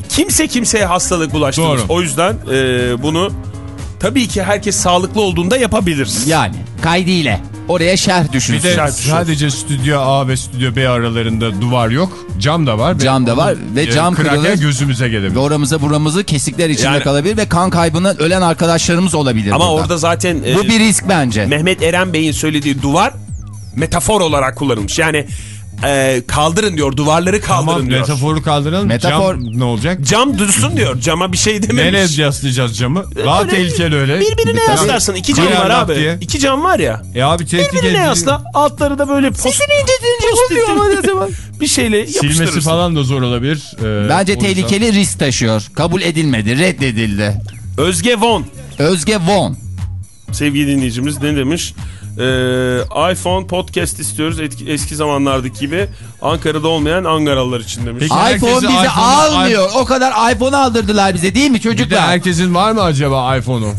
kimse kimseye hastalık bulaştırmaz. Doğru. O yüzden e, bunu tabii ki herkes sağlıklı olduğunda yapabiliriz. Yani kaydıyla. Oraya şerh Bir düşünsün. de sadece stüdyo A ve stüdyo B aralarında duvar yok. Cam da var. Cam da var ve e, cam kırılır. gözümüze gelebilir. Ve oramıza buramızı kesikler içinde Yani- kalabilir ve kan kaybından ölen arkadaşlarımız olabilir. Ama burada. orada zaten e, Bu bir risk bence. Mehmet Eren Bey'in söylediği duvar metafor olarak kullanılmış. Yani e, kaldırın diyor duvarları kaldırın Tamam diyor. metaforu kaldıralım. Metafor- Cam ne olacak? Cam dursun diyor. Cama bir şey dememiş. Nereye yaslayacağız camı? Daha Öyle tehlikeli öyle. Birbirine Bir yaslarsın. İki cam var abi. diye. İki cam var ya. E abi tehdit Birbirine edici- yasla. Altları da böyle post... bir şeyle yapıştırırsın. Silmesi falan da zor olabilir. Ee, Bence tehlikeli risk taşıyor. Kabul edilmedi, reddedildi. Özge Von Özge Von. sevgili dinleyicimiz ne demiş? Ee, iPhone podcast istiyoruz Etki- eski zamanlardaki gibi Ankara'da olmayan Angaralılar için demiş. Peki, iPhone bize iPhone- almıyor. O kadar iPhone aldırdılar bize değil mi Bir de çocuklar? herkesin var mı acaba iPhone'u?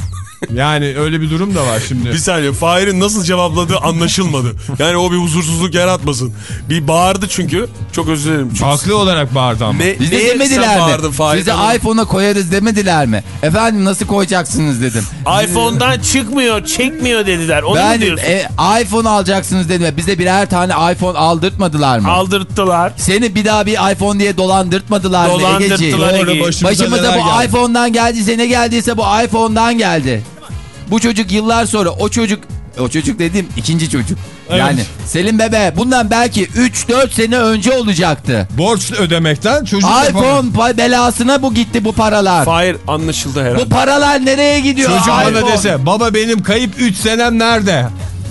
Yani öyle bir durum da var şimdi. Bir saniye Fahir'in nasıl cevapladığı anlaşılmadı. Yani o bir huzursuzluk yaratmasın. Bir bağırdı çünkü. Çok özür dilerim. Haklı olarak bağırdı ama. Ne, Bize demediler mi? Fahir? Size iPhone'a koyarız demediler mi? Efendim nasıl koyacaksınız dedim. iPhone'dan çıkmıyor, çekmiyor dediler. Onu mu Ben diyorsun? e, iPhone alacaksınız dedim. Bize birer tane iPhone aldırtmadılar mı? Aldırttılar. Seni bir daha bir iPhone diye dolandırtmadılar mı Dolandırttılar Egeciğim? Ege. başımıza Başımıza bu geldi? iPhone'dan geldiyse ne geldiyse bu iPhone'dan geldi. Bu çocuk yıllar sonra o çocuk o çocuk dediğim ikinci çocuk. Evet. Yani Selim Bebe bundan belki 3-4 sene önce olacaktı. Borç ödemekten çocuk iPhone pa- belasına bu gitti bu paralar. Fahir anlaşıldı herhalde. Bu paralar nereye gidiyor? Çocuk bana dese baba benim kayıp 3 senem nerede?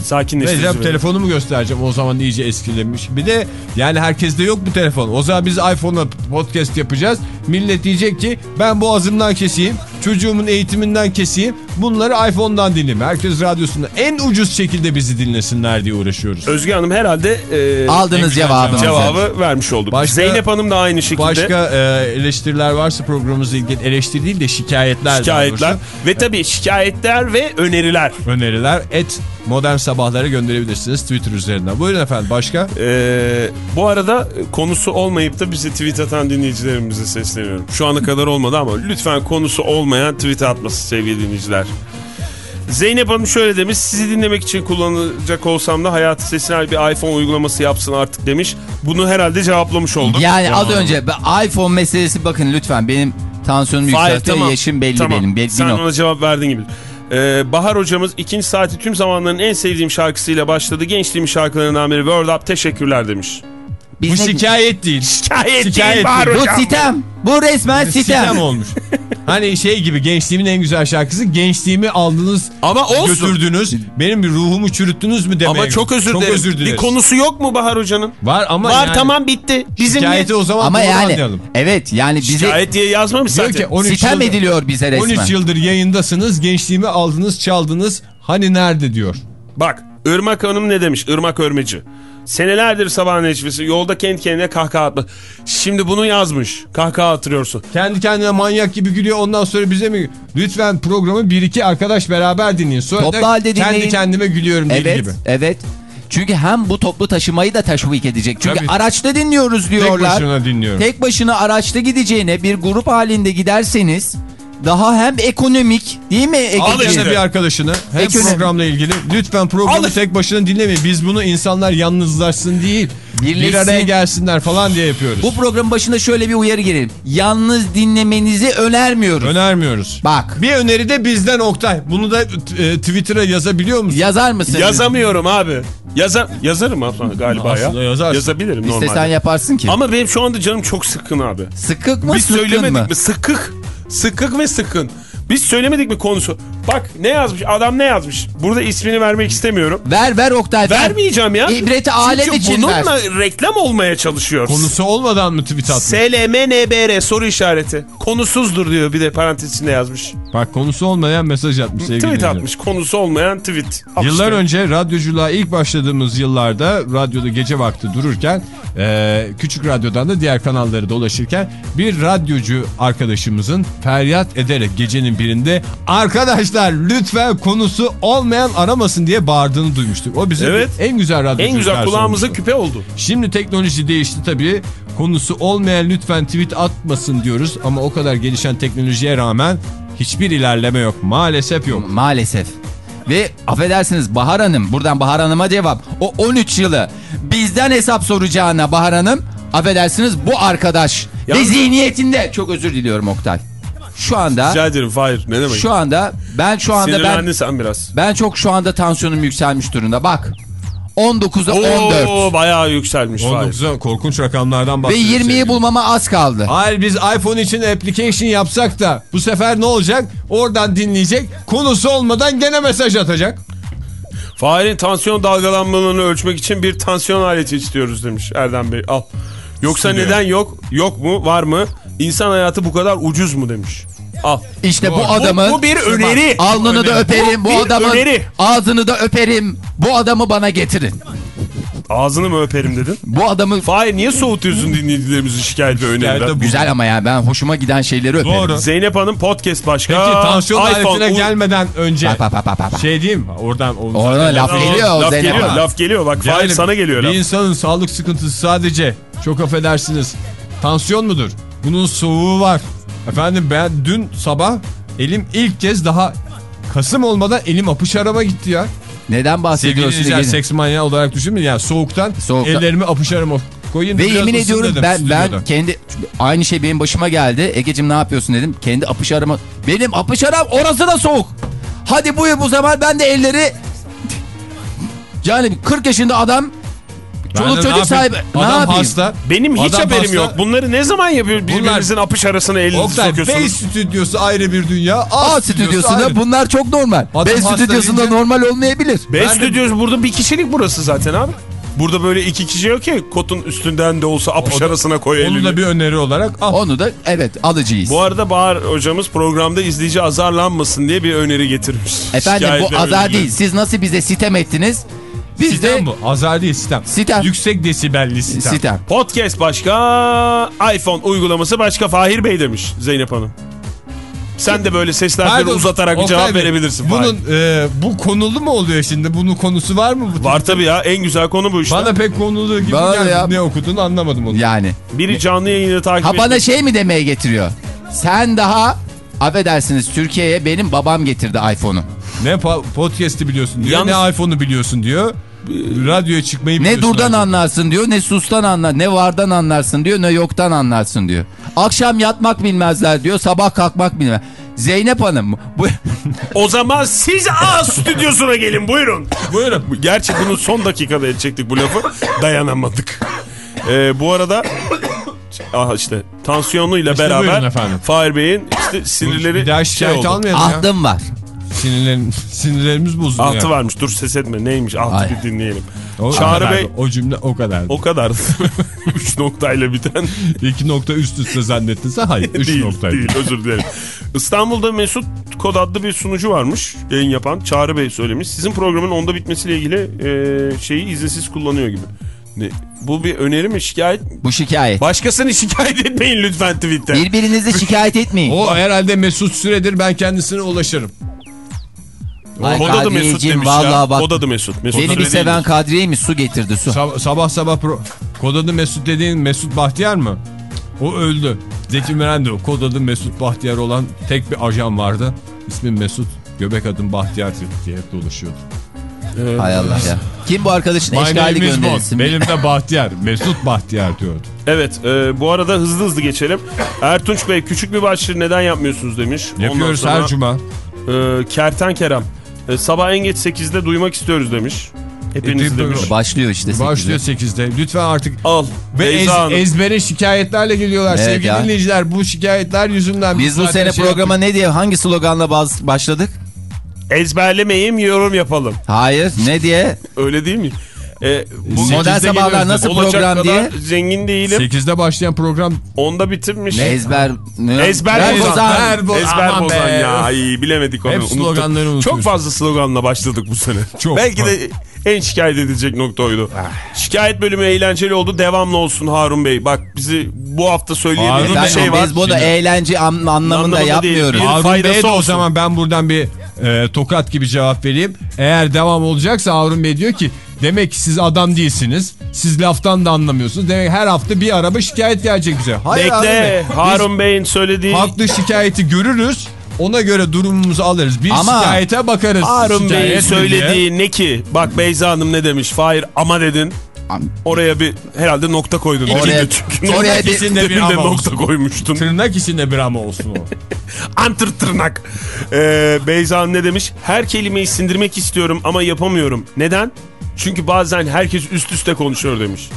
Sakinleştirici. Verin. telefonumu göstereceğim o zaman iyice eskilemiş. Bir de yani herkeste yok bu telefon. O zaman biz iPhone'la podcast yapacağız. Millet diyecek ki ben boğazımdan keseyim. Çocuğumun eğitiminden keseyim. Bunları iPhone'dan dinleyeyim. Herkes radyosunda en ucuz şekilde bizi dinlesinler diye uğraşıyoruz. Özge Hanım herhalde e, Aldınız cevabınızı. cevabı vermiş olduk. Başka- Zeynep Hanım da aynı şekilde Başka e, eleştiriler varsa programımızla ilgili eleştiri değil de şikayetler. şikayetler doğrusu. ve tabii şikayetler ve öneriler. öneriler et modern sabahlara gönderebilirsiniz Twitter üzerinden. Buyurun efendim başka? Ee, bu arada konusu olmayıp da bize tweet atan dinleyicilerimize sesleniyorum. Şu ana kadar olmadı ama lütfen konusu olmayan tweet atması sevgili dinleyiciler. Zeynep Hanım şöyle demiş. Sizi dinlemek için kullanacak olsam da hayatı sesine bir iPhone uygulaması yapsın artık demiş. Bunu herhalde cevaplamış olduk. Yani az önce iPhone meselesi bakın lütfen benim tansiyonum yükseltiyor. tamam. Yaşım belli Tamam. benim. Belli, Sen ona cevap verdiğin gibi. Ee, Bahar hocamız ikinci saati tüm zamanların en sevdiğim şarkısıyla başladı. Gençliğim şarkılarından biri World Up teşekkürler demiş. Biz Bu ne- şikayet değil. Şikayet, Şikayet değil Bahar değil. Bu hocam. sitem. Bu resmen sitem. Sitem olmuş. Hani şey gibi gençliğimin en güzel şarkısı gençliğimi aldınız Ama olsun. götürdünüz benim bir ruhumu çürüttünüz mü demeye. Ama çok özür çok dilerim. dileriz. bir konusu yok mu Bahar Hoca'nın? var ama Var yani tamam bitti. Bizim şikayeti o zaman Ama doğru yani anlayalım. evet yani bize Şikayet diye yazmamış Diyor zaten. ki 13 sitem yıldır, ediliyor bize resmen. 13 yıldır yayındasınız gençliğimi aldınız çaldınız hani nerede diyor. Bak Irmak Hanım ne demiş? Irmak Örmeci. Senelerdir sabah neşvesi yolda kendi kendine kahkaha atma. Şimdi bunu yazmış. Kahkaha atırıyorsun. Kendi kendine manyak gibi gülüyor ondan sonra bize mi? Lütfen programı bir iki arkadaş beraber dinleyin. Sonra Toplu da halde kendi dinleyin. kendime gülüyorum Evet gibi. evet. Çünkü hem bu toplu taşımayı da teşvik edecek. Çünkü Tabii. araçta dinliyoruz Tek diyorlar. başına dinliyorum. Tek başına araçta gideceğine bir grup halinde giderseniz daha hem ekonomik değil mi? Al Egeciğim? işte bir arkadaşını hem Ekonomi. programla ilgili. Lütfen programı Al. tek başına dinlemeyin. Biz bunu insanlar yalnızlaşsın değil. Bir Birleşsin. araya gelsinler falan diye yapıyoruz. Bu programın başında şöyle bir uyarı girelim. Yalnız dinlemenizi önermiyoruz. Önermiyoruz. Bak Bir öneri de bizden Oktay. Bunu da e, Twitter'a yazabiliyor musun? yazar mısın? Yazamıyorum abi. Yaza yazarım aslında galiba Aslında ya. yazarsın. Yazabilirim İstesen normalde. yaparsın ki. Ama benim şu anda canım çok sıkkın abi. Sıkık mı Biz sıkkın söylemedik mı? mi? Sıkık. Sıkık ve sıkın. Biz söylemedik mi konusu? Bak ne yazmış? Adam ne yazmış? Burada ismini vermek istemiyorum. Ver ver Oktay. ver. Vermeyeceğim ya. İbreti alem Çünkü için ver. bununla reklam olmaya çalışıyoruz. Konusu olmadan mı tweet atmış? SLMNBR soru işareti. Konusuzdur diyor bir de parantez içinde yazmış. Bak konusu olmayan mesaj atmış sevgili tweet dinleyiciler. atmış. Konusu olmayan tweet. Al Yıllar önce radyoculuğa ilk başladığımız yıllarda radyoda gece vakti dururken e, küçük radyodan da diğer kanalları dolaşırken bir radyocu arkadaşımızın feryat ederek gecenin birinde arkadaşlar lütfen konusu olmayan aramasın diye bağırdığını duymuştuk. O bizim Evet. en güzel radyocu. En güzel kulağımıza küpe oldu. Şimdi teknoloji değişti tabii. Konusu olmayan lütfen tweet atmasın diyoruz ama o kadar gelişen teknolojiye rağmen hiçbir ilerleme yok. Maalesef yok. Maalesef. Ve affedersiniz Bahar Hanım buradan Bahar Hanım'a cevap. O 13 yılı bizden hesap soracağına Bahar Hanım affedersiniz bu arkadaş ve Yalnız- zihniyetinde çok özür diliyorum Oktay. Şu anda Rica ederim Fahir ne demek? şu anda ben şu anda ben Sinirlendin sen biraz. ben çok şu anda tansiyonum yükselmiş durumda. Bak 19'a 14 Oo bayağı yükselmiş Fahir. 19'a korkunç rakamlardan ve bahsediyoruz. 20'yi sevgili. bulmama az kaldı. Hayır biz iPhone için application yapsak da bu sefer ne olacak? Oradan dinleyecek. Konusu olmadan gene mesaj atacak. Fahir'in tansiyon dalgalanmalarını ölçmek için bir tansiyon aleti istiyoruz demiş Erdem Bey. Al. Yoksa Stüdyo. neden yok? Yok mu? Var mı? İnsan hayatı bu kadar ucuz mu demiş. Al. İşte bu Bu- adamın bu bir öneri. alnını da öperim bu Bir adamın öneri. ağzını da öperim. Bu adamı bana getirin. Ağzını mı öperim dedin? Bu adamı Fahir niye soğutuyorsun dinleyicilerimizin şikayet ve bu- güzel ama ya ben hoşuma giden şeyleri öperim. Doğru. Zeynep Hanım podcast başka. Peki tansiyon aletine gelmeden önce Pa, pa, pa, pa, pa, şey diyeyim? Oradan, Oradan laf geliyor laf Zeynep geliyor, Hanım. laf geliyor. Bak Fahir Yani sana geliyor Bir laf. insanın sağlık sıkıntısı sadece çok affedersiniz tansiyon mudur? Bunun soğuğu var. Efendim ben dün sabah elim ilk kez daha Kasım olmadan elim apış arama gitti ya. Neden Sevgili bahsediyorsun? Ege? seks manyağı olarak düşünmeyin. Yani soğuktan, Soğuktan. ellerimi apış arama koyayım. Ve yemin ediyorum dedim ben ben kendi aynı şey benim başıma geldi. Egeciğim ne yapıyorsun dedim. Kendi apış arama. Benim apış aram orası da soğuk. Hadi buyur bu zaman ben de elleri yani 40 yaşında adam çoluk ne çocuk sahibi. Ne Adam yapayım? hasta. Benim hiç Adam haberim hasta. yok. Bunları ne zaman yapıyor birbirinizin Bunlar- apış arasına elinizi Oktay Bey sokuyorsunuz? stüdyosu ayrı bir dünya. A, A stüdyosu stüdyosunda bunlar çok normal. Adam B stüdyosunda deyince- normal olmayabilir. B Ben de- stüdyosu burada bir kişilik burası zaten abi. Burada böyle iki kişi yok ki kotun üstünden de olsa apış O da- arasına koy elini. Onu da bir öneri olarak al. Onu da evet alıcıyız. Bu arada Bahar hocamız programda izleyici azarlanmasın diye bir öneri getirmiş. Efendim bu Şikayetler azar öneri. değil. Siz nasıl bize sitem ettiniz? Biz Sistem de bu. Azar değil sistem. Sitem. Yüksek desibelli sistem. sitem. Podcast başka, iPhone uygulaması başka Fahir Bey demiş Zeynep Hanım. Sen de böyle sesler Pardon, uzatarak bir cevap Bey, verebilirsin. Bunun e, bu konulu mu oluyor şimdi? Bunun konusu var mı? Bu Var tabii ya en güzel konu bu işte. Bana pek konulu gibi Bana geldi. ya. Ne okuduğunu anlamadım onu. Yani. Biri canlı yayını takip Ha bana ediyor. şey mi demeye getiriyor? Sen daha affedersiniz Türkiye'ye benim babam getirdi iPhone'u. Ne podcast'i biliyorsun diyor. Yalnız- Ne iPhone'u biliyorsun diyor. Radyoya çıkmayı Ne durdan artık. anlarsın diyor, ne sustan anlar, ne vardan anlarsın diyor, ne yoktan anlarsın diyor. Akşam yatmak bilmezler diyor, sabah kalkmak bilmez. Zeynep Hanım bu O zaman siz A stüdyosuna gelin buyurun. Buyurun. Gerçi bunu son dakikada edecektik bu lafı. Dayanamadık. Ee, bu arada aha işte tansiyonuyla İşte beraber. Fahir Bey'in işte sinirleri Bir daha şey şikayet oldu. almayalım ya. ahtım var. Sinirlerim, sinirlerimiz bozuldu. Altı yani. varmış dur ses etme neymiş altı Ay. bir dinleyelim. O Çağrı kadar. Bey- O cümle o kadar. O kadar. Üç noktayla biten İki nokta üst üste zannettin sen. Hayır. Üç değil, noktaydı. değil özür dilerim. İstanbul'da Mesut Kod adlı bir sunucu varmış yayın yapan. Çağrı Bey söylemiş. Sizin programın onda bitmesiyle ilgili e, şeyi izinsiz kullanıyor gibi. Ne, bu bir öneri mi şikayet? Bu şikayet. Başkasını şikayet etmeyin lütfen tweette. Birbirinizi şikayet etmeyin. O herhalde Mesut Süredir ben kendisine ulaşırım. Ay Kod adı Mesut demiş vallahi ya. bak. Kod adı Mesut. Mesut Beni bir seven. Kadriye mi su getirdi su. Sab- sabah sabah pro... kod adı Mesut dediğin Mesut Bahtiyar mı? O öldü. Zeki Müren de o. Kod adı Mesut Bahtiyar olan tek bir ajan vardı. İsmi Mesut. Göbek adım Bahtiyar diye hep dolaşıyordu. Hay Allah ya. Kim bu arkadaşın Bond. gönderilsin. Benim de Bahtiyar. Mesut Bahtiyar diyordu. Evet e, bu arada hızlı hızlı geçelim. Ertunç Bey küçük bir başlığı neden yapmıyorsunuz demiş. Yapıyoruz Ondan sonra, her cuma. E, Kerten Kerem. E, sabah en geç 8'de duymak istiyoruz demiş. Hepiniz E, demiş. Başlıyor işte. Başlıyor sekizde. 8'de. Lütfen artık Al. Ve ez, Hanım. ezbere şikayetlerle geliyorlar Evet sevgili ya. dinleyiciler. Bu şikayetler yüzünden Biz bu sene şey programa yaptık. ne diye hangi sloganla başladık? Ezberlemeyeyim yorum yapalım. Hayır ne diye? Öyle değil mi? E, bu Modern Sabahlar nasıl olacak program diye? zengin değilim. 8'de başlayan program Onda bitirmiş. Ezber. ne? Ezber Ver bozan. bozan. Ver Ezber Aman bozan be. ya. Ay, bilemedik onu. Hep unuttuk. sloganları unutuyoruz. Çok fazla sloganla başladık bu sene. Çok. Belki de en şikayet edilecek nokta oydu. Ah. Şikayet bölümü eğlenceli oldu. Devamlı olsun Harun Bey. Bak bizi bu hafta Harun bir Efendim, şey var. biz bunu eğlence an- anlamında Anlamında değil. yapmıyoruz. Bir- Harun faydası Bey'e de o olsun. zaman ben buradan bir e, tokat gibi cevap vereyim. Eğer devam olacaksa Harun Bey diyor ki demek ki siz adam değilsiniz. Siz laftan da anlamıyorsunuz. Demek her hafta bir araba şikayet gelecek bize. Hayır Bey. Bekle. Biz Harun Bey'in söylediği... haklı şikayeti görürüz. Ona göre durumumuzu alırız. Bir Ama- şikayete bakarız. Harun Bey'in mi diye. söylediği ne ki? Bak Beyza Hanım ne demiş? Fahir ama dedin. Oraya bir herhalde nokta koydun. Oraya- İkinci çünkü. oraya bir- ikisinde bir bir de ama nokta olsun. koymuştun. Tırnak içinde bir ama olsun o. Antır tırnak. Ee, Beyza Hanım ne demiş? Her kelimeyi sindirmek istiyorum ama yapamıyorum. Neden? Çünkü bazen herkes üst üste konuşuyor demiş.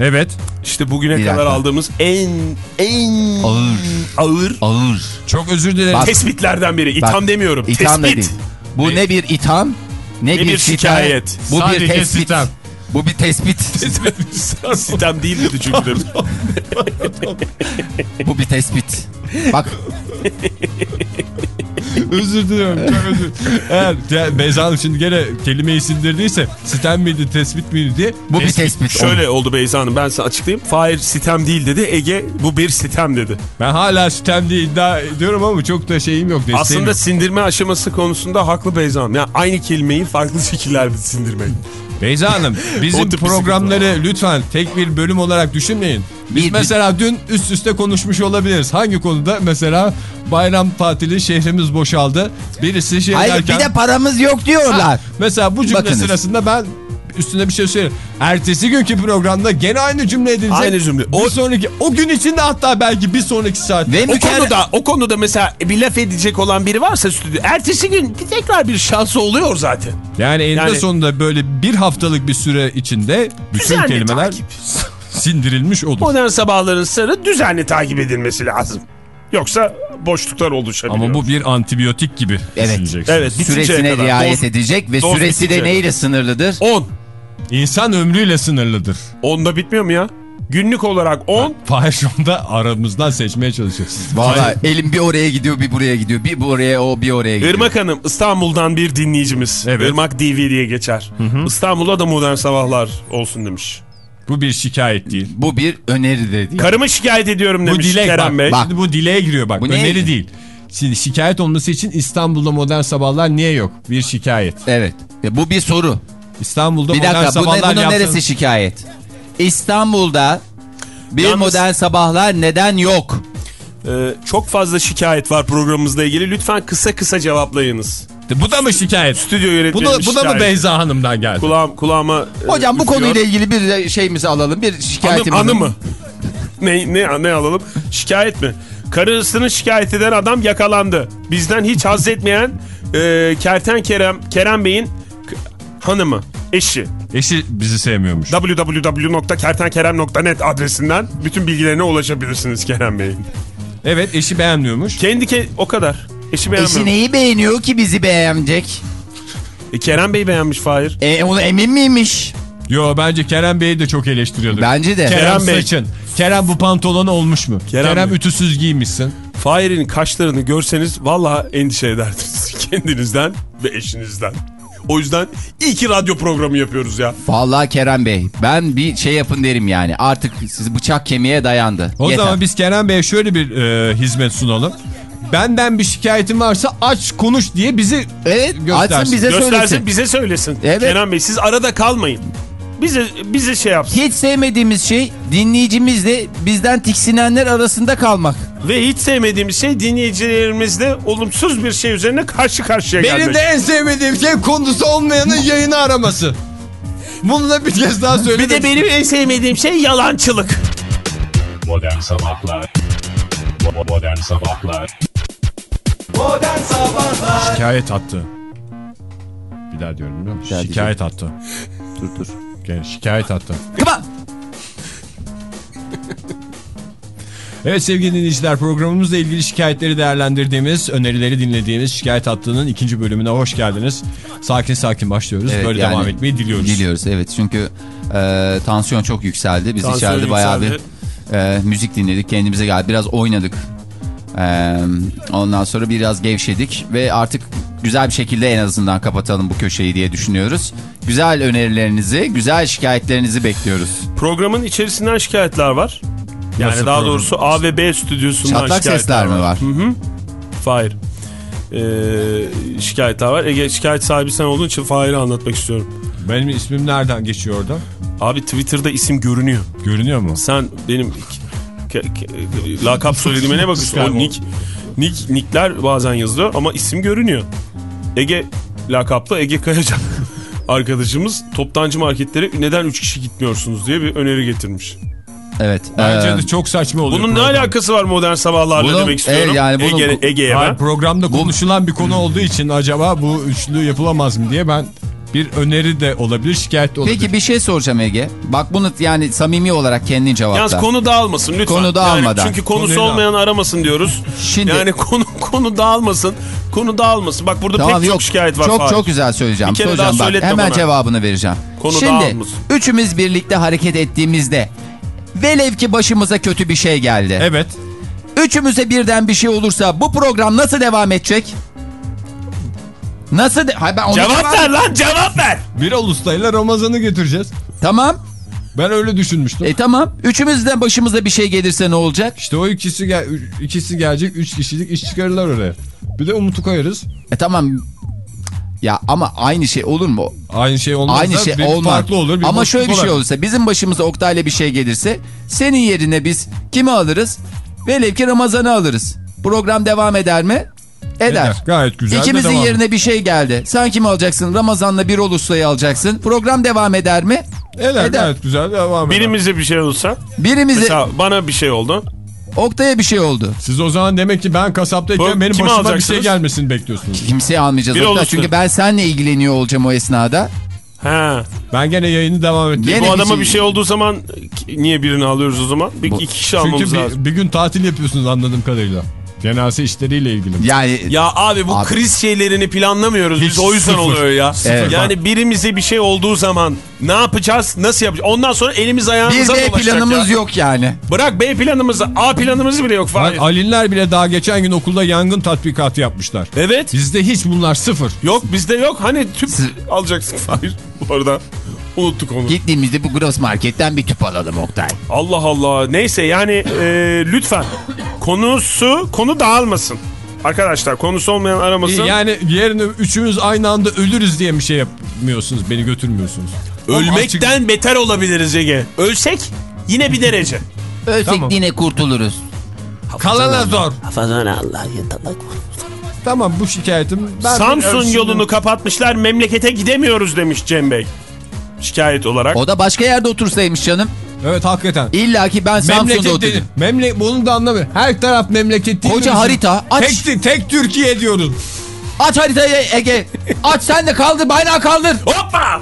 Evet. İşte bugüne Bir kadar dakika. aldığımız en en Ağır. ağır Ağır. Çok özür dilerim. Bak- tespitlerden biri. İtham Bak, demiyorum. İtham Tespit. Bu ne bir itham ne, bir, bir şikayet. şikayet. Bu Sadece bir tespit. sitem. Bu bir tespit. Sitem değil dedi çünkü. Bu bir tespit. Bak özür diliyorum. Çok özür Eğer ya, Beyza Hanım şimdi gene kelimeyi sindirdiyse sitem miydi tespit miydi diye. bu bir tespit. Şöyle oldu Beyza Hanım ben sana açıklayayım. Fahir sitem değil dedi. Ege bu bir sitem dedi. Ben hala sitem diye iddia ediyorum ama çok da şeyim yok. Aslında yok. sindirme aşaması konusunda haklı Beyza Hanım. Yani aynı kelimeyi farklı şekillerde sindirmek. Beyza Hanım bizim programları lütfen tek bir bölüm olarak düşünmeyin. Biz Bir- mesela dün üst üste konuşmuş olabiliriz. Hangi konuda? Mesela bayram tatili şehrimiz boşaldı. Birisi şey Hayır derken... bir de paramız yok diyorlar. Mesela bu cümle Bakınız. sırasında ben üstüne bir şey söyleyeyim. Ertesi günkü programda gene aynı cümle edilecek. Aynı cümle. O O- sonraki o gün içinde hatta belki bir sonraki saat. Ve O mükerrer- konuda, o konuda mesela bir laf edecek olan biri varsa stüdyo. Ertesi gün bir tekrar bir şansı oluyor zaten. Yani eninde Yani- sonunda böyle bir haftalık bir süre içinde bütün Düzenli kelimeler takip. sindirilmiş olur. Modern sabahların sırrı düzenli takip edilmesi lazım. Yoksa boşluklar oluşabiliyor. Ama bu bir antibiyotik gibi Evet. Evet Süresine kadar. riayet Doz- edecek ve doz süresi de neyle sınırlıdır? 10. İnsan ömrüyle sınırlıdır. 10'da bitmiyor mu ya? Günlük olarak 10. Fahir şu anda aramızdan seçmeye çalışıyoruz. Valla elim bir oraya gidiyor bir buraya gidiyor. Bir buraya o bir oraya gidiyor. Irmak Hanım İstanbul'dan bir dinleyicimiz. Evet. Irmak DV diye geçer. İstanbul'a da modern sabahlar olsun demiş. Bu bir şikayet değil. Bu bir öneridir diye. Karımı şikayet ediyorum Bu demiş dilek Kerem bak. Bey. Bak. Şimdi bu dileğe giriyor bak. Bu ne? Öneri değil. Şimdi şikayet olması için İstanbul'da modern sabahlar niye yok? Bir şikayet. Evet. E, Bu bir soru. İstanbul'da Bir modern dakika bu ne, sabahlar bunun yapsanız- neresi şikayet? İstanbul'da bir Yalnız- modern sabahlar neden yok? Ee, çok fazla şikayet var programımızla ilgili. Lütfen kısa kısa cevaplayınız. Bu da mı şikayet? Stüdyo Bu yönetmeni da, bu da mı Beyza Hanım'dan geldi? Kulağım, kulağıma e, Hocam bu üflüyor. konuyla ilgili bir şeyimizi alalım. Bir Anı, şikayetimizi. anı mı? Ne, ne, ne alalım? Şikayet mi? Karısını şikayet eden adam yakalandı. Bizden hiç haz etmeyen e, Kerten Kerem, Kerem Bey'in hanımı, eşi. Eşi bizi sevmiyormuş. www.kertenkerem.net adresinden bütün bilgilerine ulaşabilirsiniz Kerem Bey'in. Evet eşi beğenmiyormuş. Kendi ke o kadar. Eşi beğenmiyor. Eşi neyi beğeniyor ki bizi beğenecek? E, Kerem Bey beğenmiş Fahir. E, onu emin miymiş? Yo bence Kerem Bey'i de çok eleştiriyordu. Bence de. Kerem, Kerem Bey. saçın. Kerem bu pantolonu olmuş mu? Kerem Kerem, Bey. ütüsüz giymişsin. Fahir'in kaşlarını görseniz valla endişe ederdiniz kendinizden ve eşinizden. O yüzden iyi ki radyo programı yapıyoruz ya. Vallahi Kerem Bey ben bir şey yapın derim yani. Artık siz bıçak kemiğe dayandı. O Yeter. zaman biz Kerem Bey'e şöyle bir e, hizmet sunalım. benden bir şikayetin varsa aç konuş diye bizi Evet Göstersin. açsın bize Göstersin söylesin. bize söylesin. Evet. Kenan Bey siz arada kalmayın. Bize bize şey yapsın. Hiç sevmediğimiz şey dinleyicimizle bizden tiksinenler arasında kalmak. Ve hiç sevmediğimiz şey dinleyicilerimizle olumsuz bir şey üzerine karşı karşıya gelmek. benim de en sevmediğim şey konusu olmayanın yayını araması. Bunu da bir kez daha söyledim. Bir de benim en sevmediğim şey yalancılık. Modern Sabahlar Modern Sabahlar Modern Sabahlar şikayet attı. Bir daha diyorum biliyor musun? daha Şikayet attı. Dur dur. Gel, şikayet attı. Kıma. Evet sevgili dinleyiciler programımızla ilgili şikayetleri değerlendirdiğimiz, önerileri dinlediğimiz şikayet hattının ikinci bölümüne hoş geldiniz. Sakin sakin başlıyoruz. Evet, Böyle yani devam etmeyi diliyoruz. Diliyoruz evet çünkü e, tansiyon çok yükseldi. Biz Tansiyon içeride bayağı bir yükseldi. e, müzik dinledik kendimize geldi biraz oynadık. E, ondan sonra biraz gevşedik ve artık güzel bir şekilde en azından kapatalım bu köşeyi diye düşünüyoruz. Güzel önerilerinizi, güzel şikayetlerinizi bekliyoruz. Programın içerisinden şikayetler var. Yani Nasıl daha program? doğrusu A ve B stüdyosundan Çatlak şikayetler sesler mi var? Hı hı. Fahir. Ee, şikayetler var. Ege şikayet sahibi sen olduğun için Fahir'i anlatmak istiyorum. Benim ismim nereden geçiyor orada? Abi Twitter'da isim görünüyor. Görünüyor mu? Sen benim lakap söylediğime ne bakıyorsun? O nick, nick, nickler bazen yazılıyor ama isim görünüyor. Ege lakaplı Ege Kayacan arkadaşımız toptancı marketlere neden 3 kişi gitmiyorsunuz diye bir öneri getirmiş. Evet. Bence e, de çok saçma oluyor. Bunun ne program. alakası var modern sabahlarla Bunun- demek istiyorum. evet, yani bunun- Ege, Ege'ye ben. programda konuşulan bir konu olduğu için acaba bu üçlü yapılamaz mı diye ben bir öneri de olabilir, şikayet de olabilir. Peki bir şey soracağım Ege. Bak bunu yani samimi olarak kendin cevapla. Yalnız konu dağılmasın lütfen. Konu dağılmadan. Yani çünkü konusu Konuyu olmayan aramasın diyoruz. Şimdi- Yani konu konu dağılmasın. Konu dağılmasın. Bak burada Tamam pek yok. çok şikayet var. Çok Fahir. çok güzel söyleyeceğim. Bir kere Soracağım daha bak. Hemen bana. cevabını vereceğim. Konu Şimdi dağılmasın. üçümüz birlikte hareket ettiğimizde velev ki başımıza kötü bir şey geldi. Evet. Üçümüze birden bir şey olursa bu program nasıl devam edecek? Nasıl? De Hayır, ben onu Cevap ver lan cevap ver. Birol Usta'yla Ramazan'ı getireceğiz. Tamam. Ben öyle düşünmüştüm. E tamam. Üçümüzden başımıza bir şey gelirse ne olacak? İşte o ikisi gel ikisi gelecek, üç kişilik iş çıkarırlar oraya. Bir de Umut'u koyarız. E tamam. Ya ama aynı şey olur mu? Aynı şey olmaz Aynı şey bir olmaz. farklı olur. Bir Ama şöyle bir şey olur. olursa bizim başımıza Oktay'la bir şey gelirse senin yerine biz kimi alırız? Velev ki Ramazan'ı alırız. Program devam eder mi? Eder. Eder. Gayet güzel de İkimizin devam. yerine bir şey geldi. Sen kimi alacaksın? Ramazan'la bir Usta'yı alacaksın. Program devam eder mi? Eder, Eder. gayet güzel devam eder. Birimize bir şey olursa. Birimize Mesela bana bir şey oldu. Oktay'a bir şey oldu. Siz o zaman demek ki ben kasaptayken Bu- benim başıma bir şey gelmesini bekliyorsunuz. Kimseyi almayacağız Bir Oktay. olursun. Çünkü ben seninle ilgileniyor olacağım o esnada. Ha. Ben gene yayını devam. Gene Bu adama bir bir şey- şey olduğu zaman niye birini alıyoruz o zaman? Bir Bu- iki kişi almamız Çünkü lazım. bir, bir gün tatil yapıyorsunuz anladığım kadarıyla. Cenaze işleriyle ilgili. Yani Ya abi bu Abi. kriz şeylerini planlamıyoruz Hiç biz o yüzden sıfır. oluyor ya. Evet. Yani birimize bir şey olduğu zaman ne yapacağız? Nasıl yapacağız? Ondan sonra elimiz bir ayağımıza B dolaşacak planımız ya. yok yani. Bırak B planımızı A planımız bile yok Fahir. Alinler bile daha geçen gün okulda yangın tatbikatı yapmışlar. Evet. Bizde hiç bunlar sıfır. Yok bizde yok. Hani tüp alacaksın Fahir. Bu arada unuttuk onu. Gittiğimizde bu gross marketten bir tüp alalım Oktay. Allah Allah. Neyse yani e, lütfen konusu konu dağılmasın. Arkadaşlar konusu olmayan aramasın. Yani yarın üçümüz aynı anda ölürüz diye bir şey yapmıyorsunuz. Beni götürmüyorsunuz. Ölmekten beter olabiliriz Ege. Ölsek yine bir derece. Ölsek Tamam. yine kurtuluruz. Kalana zor. Tamam bu şikayetim. Ben Samsun ben- yolunu kapatmışlar memlekete gidemiyoruz demiş Cem Bey. Şikayet olarak. O da başka yerde otursaymış canım. Evet hakikaten. İlla ki ben Samsun'da Memleket oturdum. dedi. Memle bunu da anlamıyorum. Her taraf memleket değil Koca mi? harita, aç. Tek, tek Türkiye diyoruz. Aç haritayı Ege. Aç sen de kaldır bayrağı kaldır. Hoppa!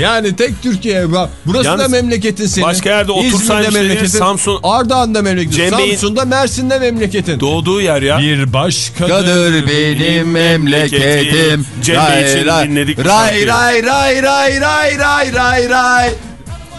Yani tek Türkiye. Bak, Burası Yalnız da memleketin senin. başka yerde İzmir'de otursaymış memleketin. Samsun- Ardahan'da memleketin. Samsun'da Mersin'de memleketin. Doğduğu yer ya. Bir başkadır Kadır benim memleketim. Cem Bey için ray, dinledik ray, ray ray ray ray ray ray ray.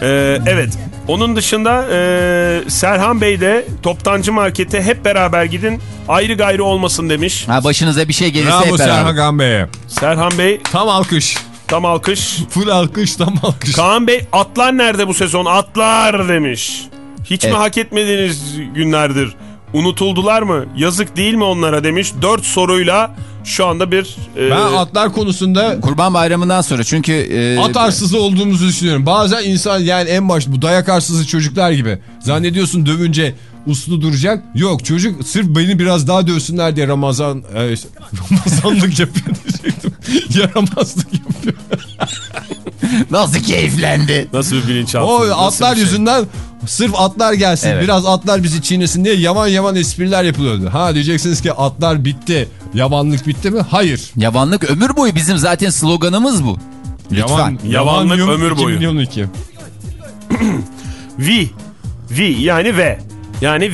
Ee, evet. Onun dışında e, Serhan Bey de toptancı markete hep beraber gidin ayrı gayrı olmasın demiş. Ha başınıza bir şey gelirse Bravo hep beraber. Serhan Bey'e. Serhan Bey Tam alkış. Tam alkış. Full alkış tam alkış. Kaan Bey atlar nerede bu sezon? Atlar demiş. Hiç mi Evet. hak etmediğiniz günlerdir Unutuldular mı? Yazık değil mi onlara demiş. Dört soruyla şu anda bir... e, Ben atlar konusunda Kurban bayramından sonra çünkü... E, at arsızı olduğumuzu düşünüyorum. Bazen insan yani en baş bu dayak arsızı çocuklar gibi. Zannediyorsun dövünce uslu duracak. Yok çocuk sırf beni biraz daha dövsünler diye Ramazan e, Ramazanlık yapıyor diyecektim. Yaramazlık yapıyor. Nasıl keyiflendi? Nasıl bir bilinçaltı? O nasıl atlar şey? yüzünden sırf atlar gelsin Evet. biraz atlar bizi çiğnesin diye yaman yaman espriler yapılıyordu. Ha diyeceksiniz ki atlar bitti. Yavanlık bitti mi? Hayır. Yavanlık ömür boyu bizim zaten sloganımız bu. Lütfen. Yavan, Yavanlık yum ömür boyu. 2012. Vi. Vi yani ve. Yani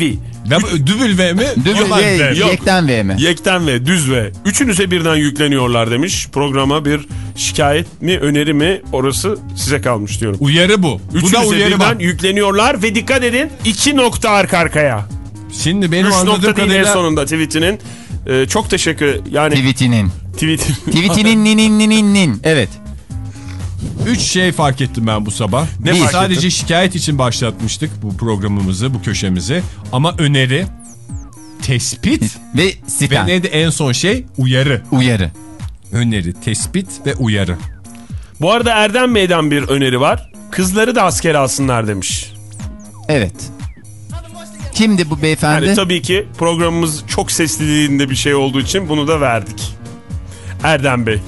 vi. Dübül V mi? Dübül V mi? Yok. yekten V mi? Yekten ve düz ve. Üçünüze birden yükleniyorlar demiş. Programa bir şikayet mi öneri mi orası size kalmış diyorum. Uyarı bu. bu da Üçünüze uyarı birden bak. yükleniyorlar ve dikkat edin iki nokta arka arkaya. Şimdi benim Üç anladığım nokta değil en kadarıyla sonunda tweetinin. Ee, çok teşekkür yani Tweetinin. tweet. Tweetinin ninin ninin nin. Evet. 3 şey fark ettim ben bu sabah. Ne Biz fark sadece ettin? şikayet için başlatmıştık bu programımızı, bu köşemizi. Ama öneri, tespit Ve ve sitem. neydi en son şey? Uyarı. Uyarı. Öneri, tespit ve uyarı. Bu arada Erdem Bey'den bir öneri var. Kızları da askere alsınlar demiş. Evet. Kimdi bu beyefendi? Yani tabii ki programımız çok sesliliğinde bir şey olduğu için bunu da verdik. Erdem Bey.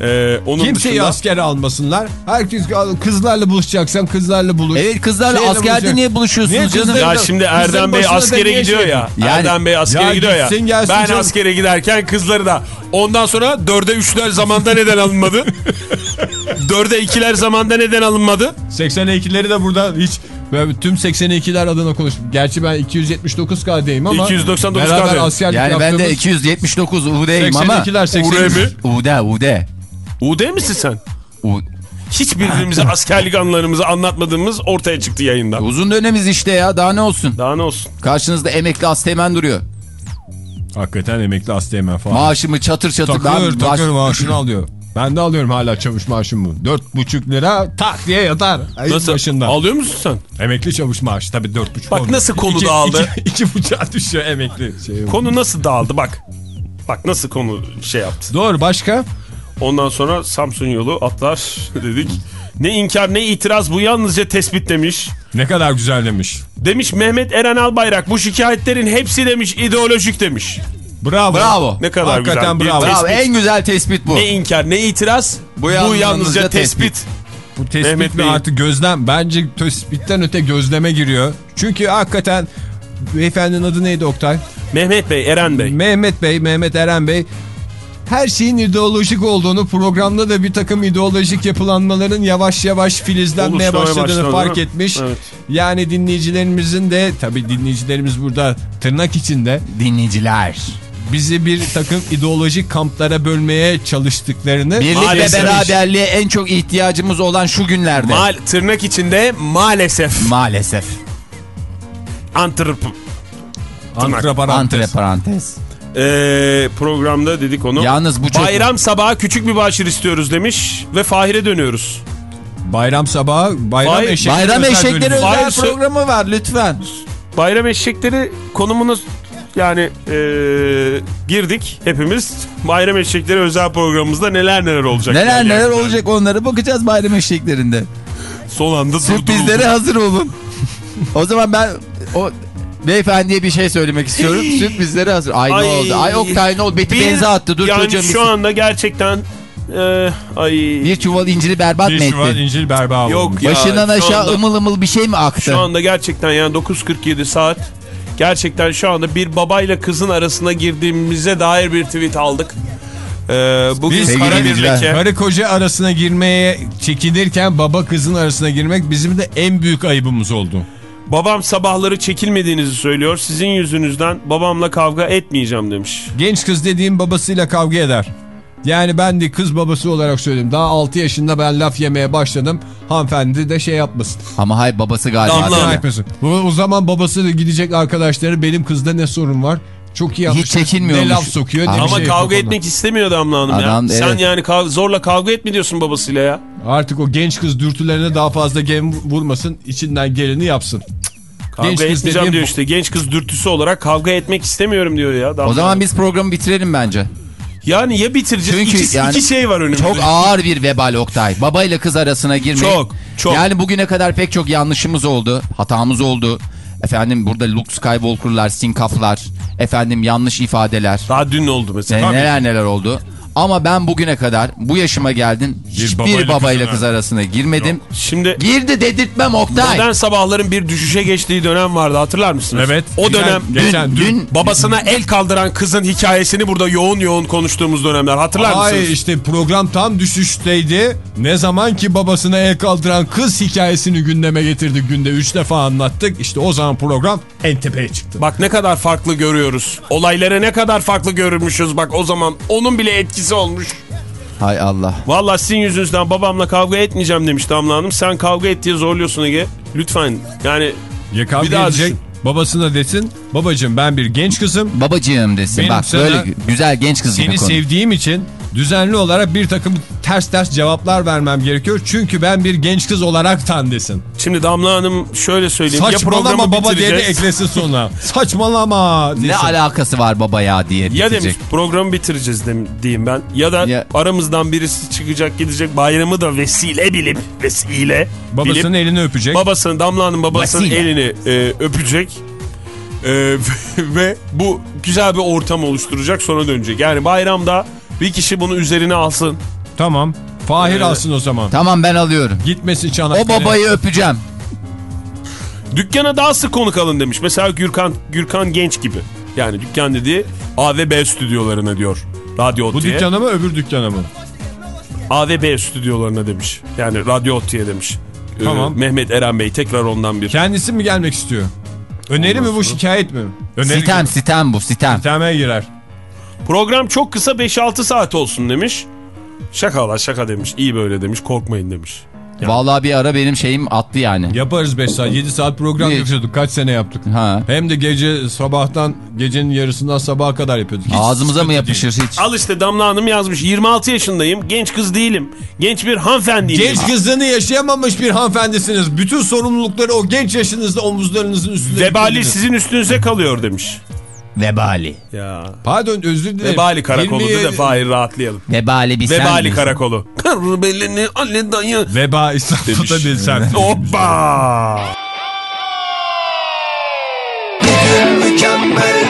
Ee, onun Kimseyi dışında askere almasınlar. Herkes kızlarla buluşacaksan kızlarla buluş. Evet kızlarla Şeyle askerde buluşacak. niye buluşuyorsunuz Niye canım? ya şimdi Erdem Bey askere gidiyor şey ya. Yani- Erdem Bey askere Ya gidiyor ya. gitsin gelsin Ben canım. askere giderken kızları da. Ondan sonra dörde üçler zamanda neden alınmadı? dörde ikiler zamanda neden alınmadı? 82'leri de burada hiç ben tüm 82'ler adına konuştum. Gerçi ben 279 KD'yim ama 299 beraber KD. askerlik Yani ben de yaptığımız 279 UD'yim ama. 82'ler 80 Ure mi? UD UD. UD misin sen? U- Hiç birbirimize askerlik anılarımızı anlatmadığımız ortaya çıktı yayında. Uzun dönemiz işte ya daha ne olsun. Daha ne olsun? Karşınızda emekli Asteğmen duruyor. Hakikaten emekli Asteğmen falan. Maaşımı çatır çatır. takıyor ben takıyor baş- maaşını alıyor. Ben de alıyorum hala çavuş maaşımı. Dört buçuk lira tak diye yatar. Nasıl? başında. Alıyor musun sen? Emekli çavuş maaşı tabii dört buçuk Bak olmuyor. nasıl konu İki- dağıldı. Iki, iki buçuğa düşüyor emekli. Şey. Konu nasıl dağıldı bak. Bak nasıl konu şey yaptı. Doğru başka? Ondan sonra Samsun yolu atlar dedik. Ne inkar ne itiraz bu yalnızca tespit demiş. Ne kadar güzel demiş. Demiş Mehmet Eren Albayrak bu şikayetlerin hepsi demiş ideolojik demiş. Bravo. Bravo. Ne kadar Hakikaten güzel. Bravo. Bravo tespit. en güzel tespit bu. Ne inkar ne itiraz bu yalnızca, yalnızca tespit. Bu tespit Mehmet mi artık gözlem? Bence tespitten öte gözleme giriyor. Çünkü hakikaten beyefendinin adı neydi Oktay? Mehmet Bey Eren Bey. Mehmet Bey, Mehmet Eren Bey her şeyin ideolojik olduğunu programda da bir takım ideolojik yapılanmaların yavaş yavaş filizlenmeye başladığını başladı, fark etmiş. Evet. Yani dinleyicilerimizin de tabi dinleyicilerimiz burada tırnak içinde Dinleyiciler. Bizi bir takım ideolojik kamplara bölmeye çalıştıklarını Birlik Maalesef. ve beraberliğe en çok ihtiyacımız olan şu günlerde. Mal, tırnak içinde maalesef. Maalesef. Antrep. antraparantez. Antre parantez. Ee, programda dedik onu. Yalnız bu çok... Bayram sabahı küçük bir başır istiyoruz demiş ve Fahir'e dönüyoruz. Bayram sabahı bayram Bay- eşekleri Bayram özel eşekleri özel sö- programı var lütfen. Bayram eşekleri konumunu yani ee, girdik hepimiz. Bayram eşekleri özel programımızda neler neler olacak. Neler Yani neler yani. olacak onları bakacağız bayram eşeklerinde. Son anda Sürprizlere hazır olun. o zaman ben o beyefendiye bir şey söylemek istiyorum. Sürprizlere hazır. Ay, ne Ay. oldu? Ay Oktay ne oldu? Beti Bir- benze attı. Dur yani çocuğum. şu bir- anda gerçekten ee, ay Bir çuval inciri berbat mı Bir çuval etti? incil berbağ Yok olmuş. ya, Başından aşağı anda- ımıl ımıl bir şey mi aktı? Şu anda gerçekten yani 9.47 saat gerçekten şu anda bir babayla kızın arasına girdiğimize dair bir tweet aldık. Ee, bugün Biz Sevgili kara bir dinleyiciler, leke. Karı koca arasına girmeye çekinirken baba kızın arasına girmek bizim de en büyük ayıbımız oldu. Babam sabahları çekilmediğinizi söylüyor. Sizin yüzünüzden babamla kavga etmeyeceğim demiş. Genç kız dediğim babasıyla kavga eder. Yani ben de kız babası olarak söyledim. Daha 6 yaşında ben laf yemeye başladım. Hanımefendi de şey yapmasın. Ama hay babası galiba. Damla. etmesin. O, o zaman babası da gidecek arkadaşları benim kızda ne sorun var? Çok iyi yapmış. çekinmiyormuş. Ne laf sokuyor ne Ama şey kavga etmek istemiyor Damla Hanım Adam, ya. Sen evet. yani kav- zorla kavga etme diyorsun babasıyla ya. ona. Artık o genç kız dürtülerine daha fazla gem vurmasın. içinden geleni yapsın. Kavga Genç kız dediğim diyor işte. Genç kız dürtüsü olarak kavga etmek istemiyorum diyor ya. Damla O zaman Hanım. biz programı bitirelim bence. Yani ya bitireceğiz. Çünkü İki, yani iki şey var önümüzde. Çok ağır bir vebal Oktay. Baba ile kız arasına girmek. Çok, çok. Yani bugüne kadar pek çok yanlışımız oldu. Hatamız oldu. Efendim burada Luke Skywalker'lar, sinkaflar, efendim yanlış ifadeler. Daha dün oldu mesela. Ne- neler neler oldu. Ama ben bugüne kadar bu yaşıma geldim. Hiçbir babayla babayla, kız kız arasına girmedim. Şimdi Girdi dedirtmem Oktay. modern sabahların bir düşüşe geçtiği dönem vardı hatırlar mısınız? Evet. O dönem Geçen dün- dün babasına el kaldıran kızın hikayesini burada yoğun yoğun konuştuğumuz dönemler hatırlar mısınız? Ay işte program tam düşüşteydi. Ne zaman ki babasına el kaldıran kız hikayesini gündeme getirdik. Günde 3 defa anlattık. İşte o zaman program en tepeye çıktı. Bak ne kadar farklı görüyoruz. Olayları ne kadar farklı görmüşüz bak o zaman. Onun bile etkisi olmuş. Hay Allah. Vallahi sizin yüzünüzden babamla kavga etmeyeceğim demiş Damla Hanım. Sen kavga et diye zorluyorsun Ege. Lütfen yani Ya kavga Bir daha edecek, düşün. babasına desin. Babacığım ben bir genç kızım. Babacığım desin. Benim Bak böyle güzel genç kız gibi Seni sevdiğim için düzenli olarak bir takım ters ters cevaplar vermem gerekiyor. Çünkü ben bir genç kız olaraktan desin. şimdi Damla Hanım şöyle söyleyeyim. ya Saçmalama programı baba diye de eklesin sonra. Saçmalama desin. Ne alakası var baba ya diye Ya bitecek. demiş programı bitireceğiz dem- diyeyim ben. Ya da Ya- aramızdan birisi çıkacak gidecek bayramı da vesile bilip vesile Babasının bilip elini öpecek. babasının Damla Hanım babasının Vesile. elini e, öpecek. E, ve bu güzel bir ortam oluşturacak sonra dönecek. Yani bayramda bir kişi bunu üzerine alsın. Tamam. Fahir Ee, alsın o zaman. Tamam ben alıyorum. Gitmesin O Çanakkale. babayı öpeceğim. Dükkana daha sık konuk alın demiş. Mesela Gürkan Gürkan Genç gibi. Yani dükkan dediği A ve B stüdyolarına diyor. Radyo Bu Otti'ye. dükkana mı öbür dükkana mı? A ve B stüdyolarına demiş. Yani Radyo Otti'ye demiş. Ee, Tamam. Mehmet Eren Bey tekrar ondan bir. Kendisi mi gelmek istiyor? Öneri mi bu şikayet mi? Öneri Sitem sitem bu sitem. Siteme girer. Program çok kısa 5-6 saat olsun demiş. Şaka la şaka demiş. İyi böyle demiş. Korkmayın demiş. Vallahi bir ara benim şeyim attı yani. Yaparız 5 saat 7 saat program Ne? yapıyorduk. Kaç sene yaptık. Ha. Hem de gece sabahtan gecenin yarısından sabaha kadar yapıyorduk. Hiç Ağzımıza mı yapışır hiç? Al işte Damla Hanım yazmış. 26 yaşındayım. Genç kız değilim. Genç bir hanımefendiyim. Genç kızlığını yaşayamamış bir hanımefendisiniz. Bütün sorumlulukları o genç yaşınızda omuzlarınızın üstünde. Vebali sizin üstünüze kalıyor demiş. Vebali. Ya. Pardon özür dilerim. Vebali karakolu 20 da Fahir rahatlayalım. Vebali bir sen Vebali misin? karakolu. Kır belini Ali dayı. Veba İstanbul'da Demiş. bilsen. Hoppa. Mükemmel